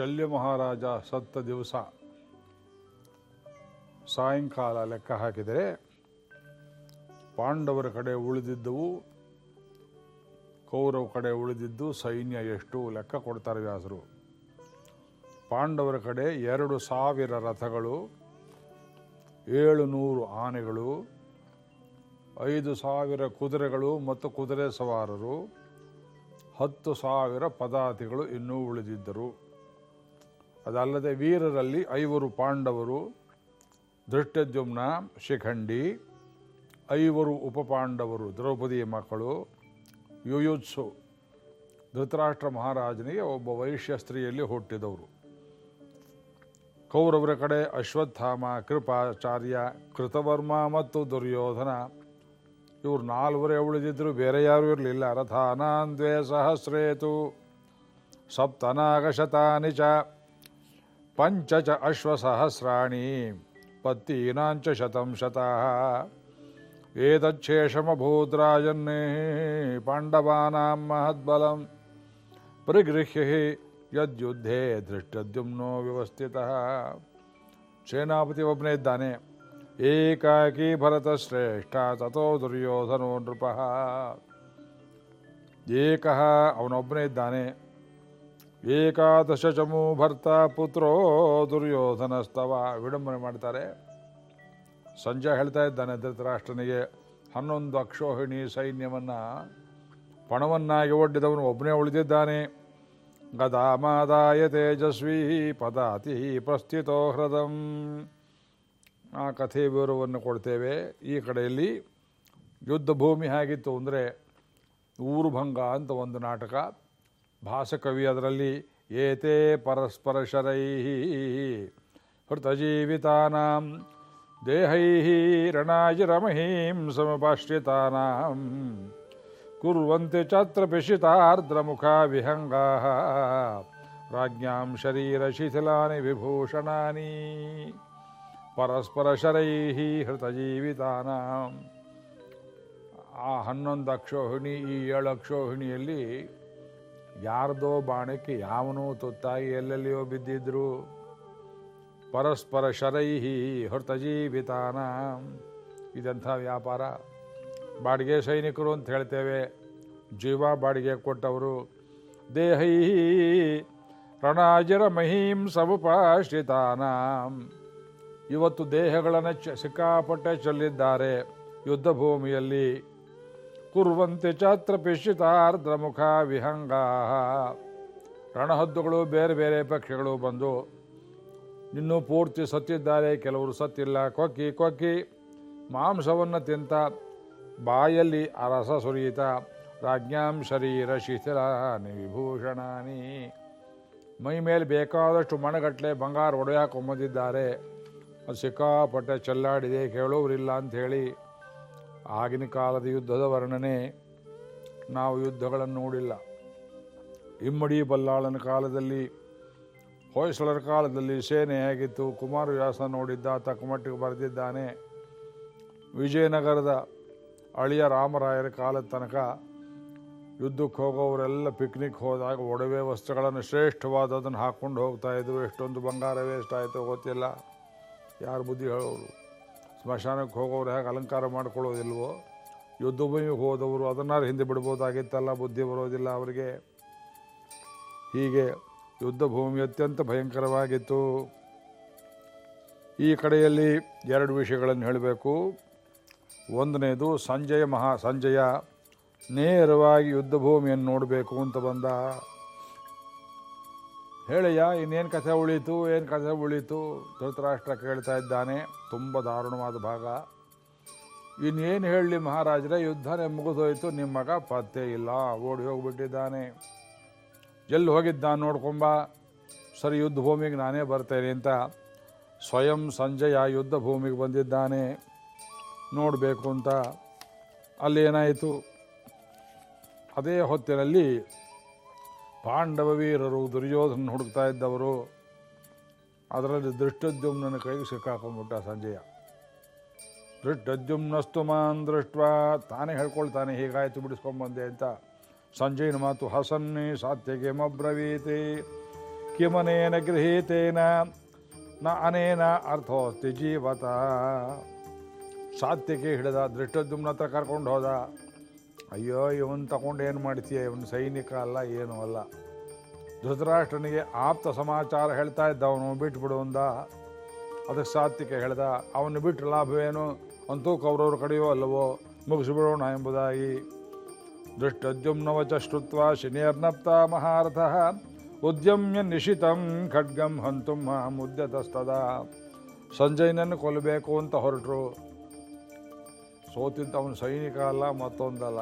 ಶಲ್ಯ ಮಹಾರಾಜ ಸತ್ತ ದಿವಸ ಸಾಯಂಕಾಲ ಲೆಕ್ಕ ಹಾಕಿದರೆ ಪಾಂಡವರ ಕಡೆ ಉಳಿದಿದ್ದವು, ಕೌರವ ಕಡೆ ಉಳಿದಿದ್ದು ಸೈನ್ಯ ಎಷ್ಟು ಲೆಕ್ಕ ಕೊಡ್ತಾರೆ ವ್ಯಾಸರು. ಪಾಂಡವರ ಕಡೆ ಎರಡು ಸಾವಿರ ರಥಗಳು, ಏಳು ನೂರು ಆನೆಗಳು, ಐದು ಸಾವಿರ ಕುದುರೆಗಳು ಮತ್ತು ಕುದುರೆ ಸವಾರರು, ಹತ್ತು ಸಾವಿರ ಪದಾತಿಗಳು ಇನ್ನೂ ಉಳಿದಿದ್ದರು. ಅದಲ್ಲದೆ ವೀರರಲ್ಲಿ ಐವರು ಪಾಂಡವರು ದೃಷ್ಟದ್ಯುಮ್ನ ಶಿಖಂಡಿ, ಐವರು ಉಪಪಾಂಡವರು, ದ್ರೌಪದಿಯ ಮಕ್ಕಳು, ಯುಯುತ್ಸು, ಧೃತರಾಷ್ಟ್ರ ಮಹಾರಾಜನಿಗೆ ಒಬ್ಬ ವೈಶ್ಯ ಸ್ತ್ರೀಯಲ್ಲಿ ಹುಟ್ಟಿದವರು. ಕೌರವರ ಕಡೆ ಅಶ್ವತ್ಥಾಮ, ಕೃಪಾಚಾರ್ಯ, ಕೃತವರ್ಮ ಮತ್ತು ದುರ್ಯೋಧನ, ಇವರು ನಾಲ್ವರೇ ಉಳಿದಿದ್ದರು ಬೇರೆ ಯಾರೂ ಇರಲಿಲ್ಲ. ರಥಾನಾಂದ್ವೇ ಸಹಸ್ರೇತು, ಸಪ್ತನಾಗಶತಾನಿ ಚ ಪಂಚ ಚ ಅಶ್ವಸಹಸ್ರಾಣಿ ಪತ್ತೀನಾಂಚ ಶತಂ ಶತಃ. ಏತಚ್ಛೇಷಮಭೂದ್ರಾಜನ್ನೇ ಪಾಂಡವಾನಾಂ ಮಹದ್ಬಲಂ. ಪರಿಗೃಹ್ಯ ಹಿ ಯದ್ಯುದ್ಧೇ ದೃಷ್ಟದ್ಯುಮ್ನೋ ವ್ಯವಸ್ಥಿತ. ಸೇನಾಪತಿ ಒಬ್ಬನೇ ಇದ್ದಾನೆ. ಏಕಾಕಿ ಭರತ ಶ್ರೇಷ್ಠ ತಥೋ ದುರ್ಯೋಧನೋ ನೃಪ. ಏಕಃ ಅವನೊಬ್ಬನೇ ಇದ್ದಾನೆ. ಏಕಾದಶ ಚಮು ಭರ್ತ ಪುತ್ರೋ ದುರ್ಯೋಧನಸ್ತವ ವಿಡಂಬನೆ ಮಾಡ್ತಾರೆ. ಸಂಜೆ ಹೇಳ್ತಾ ಇದ್ದಾನೆ ಧೃತರಾಷ್ಟ್ರನಿಗೆ, ಹನ್ನೊಂದು ಅಕ್ಷೋಹಿಣಿ ಸೈನ್ಯವನ್ನು ಪಣವನ್ನಾಗಿ ಒಡ್ಡಿದವನು ಒಬ್ಬನೇ ಉಳಿದಿದ್ದಾನೆ. ಗದಾಮಾದಾಯ ತೇಜಸ್ವಿ ಪದಾತಿ ಪ್ರಸ್ಥಿತೋ ಹೃದಂ ಆ ಕಥೆ ವಿವರವನ್ನು ಕೊಡ್ತೇವೆ. ಈ ಕಡೆಯಲ್ಲಿ ಯುದ್ಧ ಭೂಮಿ ಹೇಗಿತ್ತು ಅಂದರೆ ಊರುಭಂಗ ಅಂತ ಒಂದು ನಾಟಕ. ಭಾಸಕವಿ ಅದರಲ್ಲಿ ಏತೇ ಪರಸ್ಪರ ಶರೈ ಹೃತಜೀವಿತಾನಾಂ ದೇಹೈ ರಣಾಜಿರಮಹೀಂ ಸಮಪಾಶ್ರಿತಾನಾಂ ಕುರ್ವಂತೆ ಚಾತ್ರ ಪಿಶಿತಾರ್ದ್ರಮುಖ ವಿಹಂಗಾ ರಾಜ್ಞಾಂ ಶರೀರ ಶಿಥಿಲಾನಿ ವಿಭೂಷಣಾನಿ ಪರಸ್ಪರ ಶರೈ ಹೃತಜೀವಿತಾನಾಂ. ಆ ಹನ್ನೊಂದು ಅಕ್ಷೋಹಿಣಿ ಈ ಏಳು ಅಕ್ಷೋಹಿಣಿಯಲ್ಲಿ ಯಾರ್ದೋ ಬಾಣಕ್ಕೆ ಯಾವನೋ ತುತ್ತಾಗಿ ಎಲ್ಲೆಲ್ಲಿಯೋ ಬಿದ್ದಿದ್ರು. ಪರಸ್ಪರ ಶರೈಹಿ ಹೃತಜೀವಿತಾನ ಇದಂಥ ವ್ಯಾಪಾರ? ಬಾಡಿಗೆ ಸೈನಿಕರು ಅಂತ ಹೇಳ್ತೇವೆ. ಜೀವ ಬಾಡಿಗೆ ಕೊಟ್ಟವರು. ದೇಹೈ ರಣಾಜರ ಮಹೀಂ ಸಮುಪಾಶ್ರಿತಾನ ಇವತ್ತು ದೇಹಗಳನ್ನು ಚ ಸಿಕ್ಕಾಪಟ್ಟೆ ಚೆಲ್ಲಿದ್ದಾರೆ. ಯುದ್ಧ ಭೂಮಿಯಲ್ಲಿ ಕುರುವಂತೆ ಚಾತ್ರ ಪಿಶಿತಾರ್ದ್ರಮುಖ ವಿಹಂಗಾ ರಣಹದ್ದುಗಳು ಬೇರೆ ಬೇರೆ ಪಕ್ಷಿಗಳು ಬಂದು ಇನ್ನೂ ಪೂರ್ತಿ ಸತ್ತಿದ್ದಾರೆ, ಕೆಲವರು ಸತ್ತಿಲ್ಲ. ಕೊಕ್ಕಿ ಕೊಕ್ಕಿ. ಮಾಂಸವನ್ನು ತಿಂತ, ಬಾಯಲ್ಲಿ ಅರಸ ಸುರಿಯಿತ. ರಾಜ್ಞಾಂ ಶರೀರ ಶಿಥಿಲಾನಿ ವಿಭೂಷಣಾನಿ ಮೈ ಮೇಲೆ ಬೇಕಾದಷ್ಟು ಮಣಗಟ್ಟಲೆ ಬಂಗಾರ ಒಡೆಯಾಕೊಂಬಂದಿದ್ದಾರೆ ಅದು ಸಿಕ್ಕಾಪಟ್ಟೆ ಚೆಲ್ಲಾಡಿದೆ ಕೇಳೋರಿಲ್ಲ ಅಂಥೇಳಿ ಆಗಿನ ಕಾಲದ ಯುದ್ಧದ ವರ್ಣನೆ ನಾವು ಯುದ್ಧಗಳನ್ನು ನೋಡಿಲ್ಲ. ಇಮ್ಮಡಿ ಬಲ್ಲಾಳನ ಕಾಲದಲ್ಲಿ, ಹೊಯ್ಸಳರ ಕಾಲದಲ್ಲಿ ಸೇನೆ ಹೇಗಿತ್ತು? ಕುಮಾರವ್ಯಾಸ ನೋಡಿದ್ದ ತಕ್ಕಮಟ್ಟಿಗೆ ಬರೆದಿದ್ದಾನೆ. ವಿಜಯನಗರದ ಅಳಿಯ ರಾಮರಾಯರ ಕಾಲದ ತನಕ ಯುದ್ಧಕ್ಕೆ ಹೋಗೋವರೆಲ್ಲ ಪಿಕ್ನಿಕ್ ಹೋದಾಗ ಒಡವೆ ವಸ್ತುಗಳನ್ನು ಶ್ರೇಷ್ಠವಾದದನ್ನು ಹಾಕ್ಕೊಂಡು ಹೋಗ್ತಾ ಇದ್ರು ಎಷ್ಟೊಂದು ಬಂಗಾರ ವೇಸ್ಟ್ ಆಯಿತು ಗೊತ್ತಿಲ್ಲ. ಯಾರು ಬುದ್ಧಿ ಹೇಳೋರು? ಸ್ಮಶಾನಕ್ಕೆ ಹೋಗೋರು ಹೇಗೆ ಅಲಂಕಾರ ಮಾಡ್ಕೊಳ್ಳೋದಿಲ್ವೋ? ಯುದ್ಧಭೂಮಿಗೆ ಹೋದವರು ಅದನ್ನಾರು ಹಿಂದೆ ಬಿಡ್ಬೋದಾಗಿತ್ತಲ್ಲ, ಬುದ್ಧಿ ಬರೋದಿಲ್ಲ ಅವರಿಗೆ. ಹೀಗೆ ಯುದ್ಧ ಭೂಮಿ ಅತ್ಯಂತ ಭಯಂಕರವಾಗಿತ್ತು. ಈ ಕಡೆಯಲ್ಲಿ ಎರಡು ವಿಷಯಗಳನ್ನು ಹೇಳಬೇಕು. ಒಂದನೇದು, ಸಂಜಯ ಮಹಾ, ಸಂಜಯ, ನೇರವಾಗಿ ಯುದ್ಧ ಭೂಮಿಯನ್ನು ನೋಡಬೇಕು ಅಂತ ಬಂದ. ಹೇಳಯ್ಯ ಇನ್ನೇನು ಕಥೆ ಉಳೀತು, ಏನು ಕಥೆ ಉಳೀತು? ಧೃತರಾಷ್ಟ್ರ ಕೇಳ್ತಾ ಇದ್ದಾನೆ. ತುಂಬ ದಾರುಣವಾದ ಭಾಗ. ಇನ್ನೇನು ಹೇಳಲಿ ಮಹಾರಾಜರ ಯುದ್ಧನೇ ಮುಗಿದೋಯ್ತು ನಿಮ್ಮ ಮಗ ಪತ್ತೆ ಇಲ್ಲ, ಓಡಿ ಹೋಗ್ಬಿಟ್ಟಿದ್ದಾನೆ. ಎಲ್ಲಿ ಹೋಗಿದ್ದಾನೆ ನೋಡ್ಕೊಂಬ. ಸರಿ, ಯುದ್ಧ ಭೂಮಿಗೆ ನಾನೇ ಬರ್ತೇನೆ ಅಂತ ಸ್ವಯಂ ಸಂಜಯ ಯುದ್ಧ ಭೂಮಿಗೆ ಬಂದಿದ್ದಾನೆ. ನೋಡಬೇಕು ಅಂತ. ಅಲ್ಲಿ ಏನಾಯಿತು? ಅದೇ ಹೊತ್ತಿನಲ್ಲಿ ಪಾಂಡವ ವೀರರು ದುರ್ಯೋಧನ ಹುಡುಕ್ತಾ ಇದ್ದವರು, ಅದರಲ್ಲಿ ದೃಷ್ಟದ್ಯುಮ್ನ ಕೈಗೆ ಸಿಕ್ಕಾಕೊಂಡ್ಬಿಟ್ಟ ಸಂಜಯ. ದೃಷ್ಟದ್ಯುಮ್ನಸ್ತು ಮಾನ್ ದೃಷ್ಟ ತಾನೇ ಹೇಳ್ಕೊಳ್ತಾನೆ, ಹೀಗಾಯ್ತು ಬಿಡಿಸ್ಕೊಂಬಂದೆ ಅಂತ ಸಂಜಯನ ಮಾತು, ಹಸನ್ನಿ ಸಾತ್ಯಗೆ ಮಬ್ರವೀತಿ, ಕಿಮನೇನ ಗೃಹೀತೇನ, ನ ಅನೇನ ಅರ್ಥೋಸ್ತಿ ಜೀವತ. ಸಾತ್ಯಕ್ಕೆ ಹಿಡಿದ ದೃಷ್ಟದ್ಯುಮ್ನ ಹತ್ರ ಕರ್ಕೊಂಡು ಹೋದ ಅಯ್ಯೋ, ಇವನ್ ತಗೊಂಡು ಏನು ಮಾಡ್ತೀಯ? ಇವನು ಸೈನಿಕ ಅಲ್ಲ, ಏನೂ ಅಲ್ಲ. ಧೃತರಾಷ್ಟ್ರನಿಗೆ ಆಪ್ತ ಸಮಾಚಾರ ಹೇಳ್ತಾ ಇದ್ದ, ಅವನು ಬಿಟ್ಬಿಡು ಅಂದ. ಅದಕ್ಕೆ ಸಾತ್ವಿಕ ಹೇಳ್ದ, ಅವನು ಬಿಟ್ಟು ಲಾಭವೇನು? ಅಂತೂ ಕೌರವ್ರ ಕಡೆಯೋ ಅಲ್ಲವೋ? ಮುಗಿಸಿಬಿಡೋಣ ಎಂಬುದಾಗಿ. ದೃಷ್ಟದ್ಯುಮ್ನವಚ ಶ್ರುತ್ವ ಶನಿಯರ್ನಪ್ತ ಮಹಾರಥ. ಉದ್ಯಮ್ಯ ನಿಶಿತಂ ಖಡ್ಗಂ ಹಂತುಂ ಮುದ್ಯತಸ್ತದ ಸಂಜಯ್ನನ್ನು ಕೊಲ್ಲಬೇಕು ಅಂತ ಹೊರಟರು. ಸೋತಿದ್ದ ಅವನು ಸೈನಿಕ ಅಲ್ಲ, ಮತ್ತೊಂದಲ್ಲ.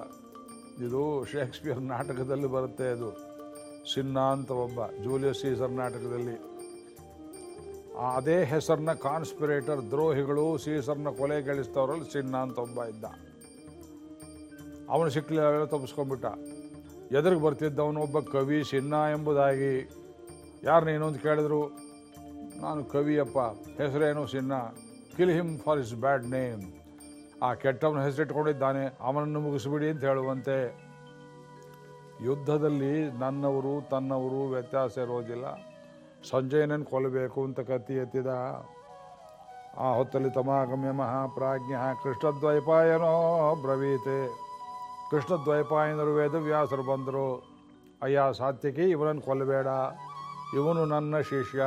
ಇದು ಶೇಕ್ಸ್ಪಿಯರ್ ನಾಟಕದಲ್ಲಿ ಬರುತ್ತೆ ಅದು. ಸಿನ್ನ ಅಂತ ಒಬ್ಬ, ಜೂಲಿಯಸ್ ಸೀಸರ್ ನಾಟಕದಲ್ಲಿ. ಅದೇ ಹೆಸರನ್ನ ಕಾನ್ಸ್ಪಿರೇಟರ್ ದ್ರೋಹಿಗಳು ಸೀಸರ್ನ ಕೊಲೆಗಳಿಸ್ತವರಲ್ಲಿ ಸಿನ್ನ ಅಂತ ಒಬ್ಬ ಇದ್ದ. ಅವನು ಸಿಕ್ಕಲಿಲ್ಲ ತಪ್ಪಿಸ್ಕೊಂಡ್ಬಿಟ್ಟ. ಎದುರಿಗೆ ಬರ್ತಿದ್ದವನು ಒಬ್ಬ ಕವಿ ಸಿನ್ನ ಎಂಬುದಾಗಿ. ಯಾರು ಏನೊಂದು ಕೇಳಿದ್ರು, ನಾನು ಕವಿಯಪ್ಪ, ಹೆಸರೇನು Sinha kill him for his bad name ಆ ಕೆಟ್ಟವನ ಹೆಸರಿಟ್ಕೊಂಡಿದ್ದಾನೆ ಅವನನ್ನು ಮುಗಿಸ್ಬಿಡಿ ಅಂತ ಹೇಳುವಂತೆ. ಯುದ್ಧದಲ್ಲಿ ನನ್ನವರು, ತನ್ನವರು ವ್ಯತ್ಯಾಸ ಇರೋದಿಲ್ಲ. ಸಂಜಯನನ್ನು ಕೊಲ್ಲಬೇಕು ಅಂತ ಕತ್ತಿ ಎತ್ತಿದ. ಆ ಹೊತ್ತಲ್ಲಿ ತಮಾಗಮ್ಯ ಮಹಾಪ್ರಾಜ್ಞ ಕೃಷ್ಣದ್ವೈಪಾಯನೋ ಬ್ರವೀತೆ. ಕೃಷ್ಣದ್ವೈಪಾಯನರು ವೇದವ್ಯಾಸರು ಬಂದರು. ಅಯ್ಯ ಸಾತ್ಯಕಿ ಇವನನ್ನು ಕೊಲ್ಲಬೇಡ. ಇವನು ನನ್ನ ಶಿಷ್ಯ.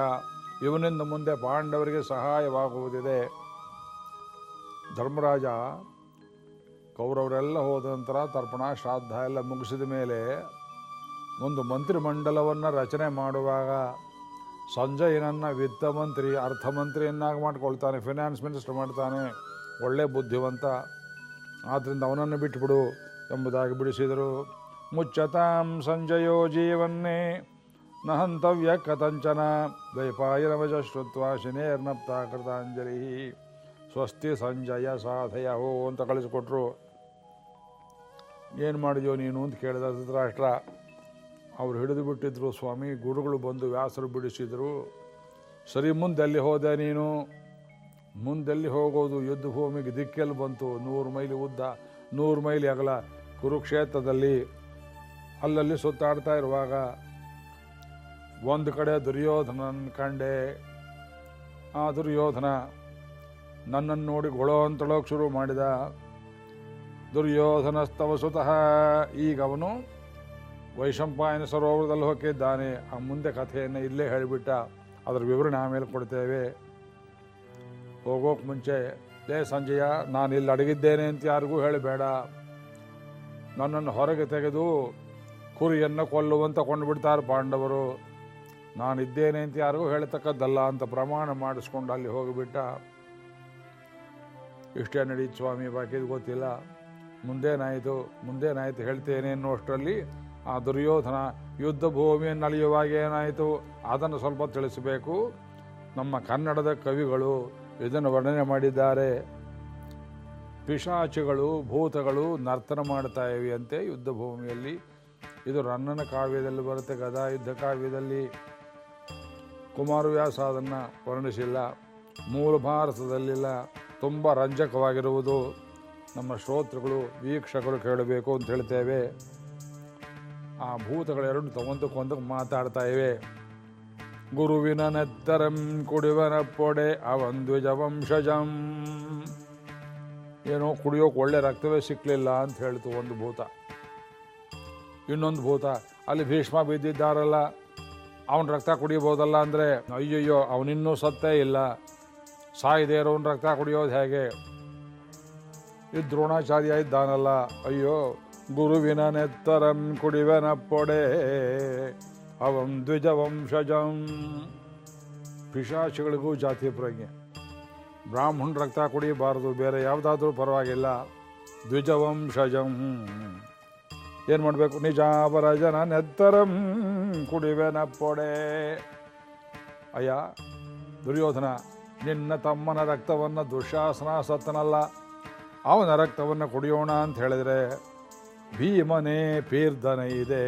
ಇವನಿಂದ ಮುಂದೆ ಪಾಂಡವರಿಗೆ ಸಹಾಯವಾಗುವುದಿದೆ. ಧರ್ಮರಾಜ, ಕೌರವರೆಲ್ಲ ಹೋದ ನಂತರ ತರ್ಪಣ, ಶ್ರಾದ್ದ ಎಲ್ಲ ಮುಗಿಸಿದ ಮೇಲೆ ಒಂದು ಮಂತ್ರಿಮಂಡಲವನ್ನು ರಚನೆ ಮಾಡುವಾಗ ಸಂಜಯನನ್ನು ವಿತ್ತ ಮಂತ್ರಿ ಅರ್ಥಮಂತ್ರಿಯನ್ನಾಗಿ ಮಾಡ್ಕೊಳ್ತಾನೆ ಫಿನಾನ್ಸ್ ಮಿನಿಸ್ಟರ್ ಮಾಡ್ತಾನೆ, ಒಳ್ಳೆ ಬುದ್ಧಿವಂತ. ಆದ್ದರಿಂದ ಅವನನ್ನು ಬಿಟ್ಟುಬಿಡು ಎಂಬುದಾಗಿ ಬಿಡಿಸಿದರು. ಮುಚ್ಚತಾಂ ಸಂಜಯೋ ಜೀವನ್ನೇ ನ ಹಂತವ್ಯ ಕಥಂಚನ ದ್ವೈಪಾಯನವಜ ಶ್ರುತ್ವ ಶನೇರ್ನಪ್ತ ಕೃತಾಂಜಲಿ. ಸ್ವಸ್ತಿ ಸಂಜಯ ಸಾಧಯ ಹೋ ಅಂತ ಕಳಿಸ್ಕೊಟ್ರು. ಏನು ಮಾಡಿದ್ಯೋ ನೀನು ಅಂತ ಕೇಳಿದ ಧೃತರಾಷ್ಟ್ರ, ಅವ್ರು ಹಿಡಿದು ಬಿಟ್ಟಿದ್ರು. ಸ್ವಾಮಿ, ಗುರುಗಳು ಬಂದು ವ್ಯಾಸರು ಬಿಡಿಸಿದರು. ಸರಿ, ಮುಂದೆಲ್ಲಿ ಹೋದೆ ನೀನು? ಮುಂದೆಲ್ಲಿ ಹೋಗೋದು? ಯುದ್ಧ ಭೂಮಿಗೆ ದಿಕ್ಕೆಲ್ಲಿ ಬಂತು. ನೂರು ಮೈಲಿ ಉದ್ದ, ನೂರು ಮೈಲಿ ಅಗಲ ಕುರುಕ್ಷೇತ್ರದಲ್ಲಿ. ಅಲ್ಲಲ್ಲಿ ಸುತ್ತಾಡ್ತಾ ಇರುವಾಗ ಒಂದು ಕಡೆ ದುರ್ಯೋಧನನ ಕಂಡೆ. ಆ ದುರ್ಯೋಧನ ನನ್ನನ್ನು ನೋಡಿ ಗೊಳೋ ಅಂತಳೋಕೆ ಶುರು ಮಾಡಿದ. ದುರ್ಯೋಧನಸ್ತವ ಸುತಃ ಈಗ ಅವನು ವೈಶಂಪಾಯನ ಸರೋವರದಲ್ಲಿ ಹೋಗಿದ್ದಾನೆ. ಆ ಮುಂದೆ ಕಥೆಯನ್ನು ಇಲ್ಲೇ ಹೇಳಿಬಿಟ್ಟ. ಅದರ ವಿವರಣೆ ಆಮೇಲೆ ಕೊಡ್ತೇವೆ. ಹೋಗೋಕೆ ಮುಂಚೆ, ಲೇ ಸಂಜಯ, ನಾನು ಇಲ್ಲಿ ಅಡಗಿದ್ದೇನೆ ಅಂತ ಯಾರಿಗೂ ಹೇಳಬೇಡ. ನನ್ನನ್ನು ಹೊರಗೆ ತೆಗೆದು ಕುರಿಯನ್ನು ಕೊಲ್ಲುವಂತ ಕೊಂಡುಬಿಡ್ತಾರೆ ಪಾಂಡವರು. ನಾನಿದ್ದೇನೆ ಅಂತ ಯಾರಿಗೂ ಹೇಳತಕ್ಕದ್ದಲ್ಲ ಅಂತ ಪ್ರಮಾಣ ಮಾಡಿಸ್ಕೊಂಡು ಅಲ್ಲಿ ಹೋಗಿಬಿಟ್ಟ. ಇಷ್ಟೇ ನಡೀತು ಸ್ವಾಮಿ ಬಾಕಿದು ಗೊತ್ತಿಲ್ಲ. ಮುಂದೇನಾಯಿತು ಮುಂದೇನಾಯಿತು ಹೇಳ್ತೇನೆ ಅನ್ನೋಷ್ಟರಲ್ಲಿ ಆ ದುರ್ಯೋಧನ ಯುದ್ಧ ಭೂಮಿಯನ್ನು ಅಳಿಯುವಾಗ ಏನಾಯಿತು? ಅದನ್ನು ಸ್ವಲ್ಪ ತಿಳಿಸಬೇಕು. ನಮ್ಮ ಕನ್ನಡದ ಕವಿಗಳು ಇದನ್ನು ವರ್ಣನೆ ಮಾಡಿದ್ದಾರೆ. ಪಿಶಾಚಿಗಳು, ಭೂತಗಳು ನರ್ತನ ಮಾಡ್ತಾ ಇವೆಯಂತೆ ಯುದ್ಧ ಭೂಮಿಯಲ್ಲಿ. ಇದು ರನ್ನನ ಕಾವ್ಯದಲ್ಲಿ ಬರುತ್ತೆ, ಗದಾ ಯುದ್ಧ ಕಾವ್ಯದಲ್ಲಿ. ಕುಮಾರವ್ಯಾಸ ಅದನ್ನು ವರ್ಣಿಸಿಲ್ಲ. ಮೂಲ ಭಾರತದಲ್ಲಿಲ್ಲ. ತುಂಬ ರಂಜಕವಾಗಿರುವುದು. ನಮ್ಮ ಶ್ರೋತೃಗಳು, ವೀಕ್ಷಕರು ಕೇಳಬೇಕು ಅಂತ ಹೇಳ್ತೇವೆ. ಆ ಭೂತಗಳೆರಡು ತಗೊಂತಕ್ಕೊಂದಕ್ಕೆ ಮಾತಾಡ್ತಾ ಇವೆ. ಗುರುವಿನ ನೆತ್ತರಂ, ಕುಡಿವನ ಪೊಡೆ ಅವನ್ ದ್ವಿಜವಂಶಜಂ ಏನೋ ಕುಡಿಯೋಕೆ ಒಳ್ಳೆ ರಕ್ತವೇ ಸಿಕ್ಕಲಿಲ್ಲ ಅಂತ ಹೇಳ್ತು ಒಂದು ಭೂತ. ಇನ್ನೊಂದು ಭೂತ, ಅಲ್ಲಿ ಭೀಷ್ಮ ಬಿದ್ದಿದ್ದಾರಲ್ಲ, ಅವನ ರಕ್ತ ಕುಡಿಬೋದಲ್ಲ ಅಂದರೆ, ಅಯ್ಯಯ್ಯೋ, ಅವನಿನ್ನೂ ಸತ್ತೇ ಇಲ್ಲ. ಸಾಯದೇ ಇರೋನ್ ರಕ್ತ ಕುಡಿಯೋದು ಹೇಗೆ? ಈ ದ್ರೋಣಾಚಾರ್ಯ ಇದ್ದಾನಲ್ಲ. ಅಯ್ಯೋ, ಗುರುವಿನ ನೆತ್ತರಂ ಕುಡಿವನ ಪೊಡೆ. ಅವಂ ದ್ವಿಜವಂಶಜಂ. ಪಿಶಾಚಿಗಳಿಗೂ ಜಾತಿ ಪ್ರಜ್ಞೆ. ಬ್ರಾಹ್ಮಣ ರಕ್ತ ಕುಡಿಯಬಾರದು ಬೇರೆ ಯಾವುದಾದ್ರೂ ಪರವಾಗಿಲ್ಲ. ದ್ವಿಜವಂಶಜಂ. ಏನು ಮಾಡಬೇಕು? ನಿಜಾವರ ಜನ ನೆತ್ತರಂ ಕುಡಿವೆನ ಪೊಡೆ. ಅಯ್ಯ, ದುರ್ಯೋಧನ ನಿನ್ನ ತಮ್ಮನ ರಕ್ತವನ್ನು ದುಶಾಸನ ಸತ್ತನಲ್ಲ, ಅವನ ರಕ್ತವನ್ನು ಕುಡಿಯೋಣ ಅಂತ ಹೇಳಿದರೆ, ಭೀಮನೇ ಪೀರ್ಧನ ಇದೆ.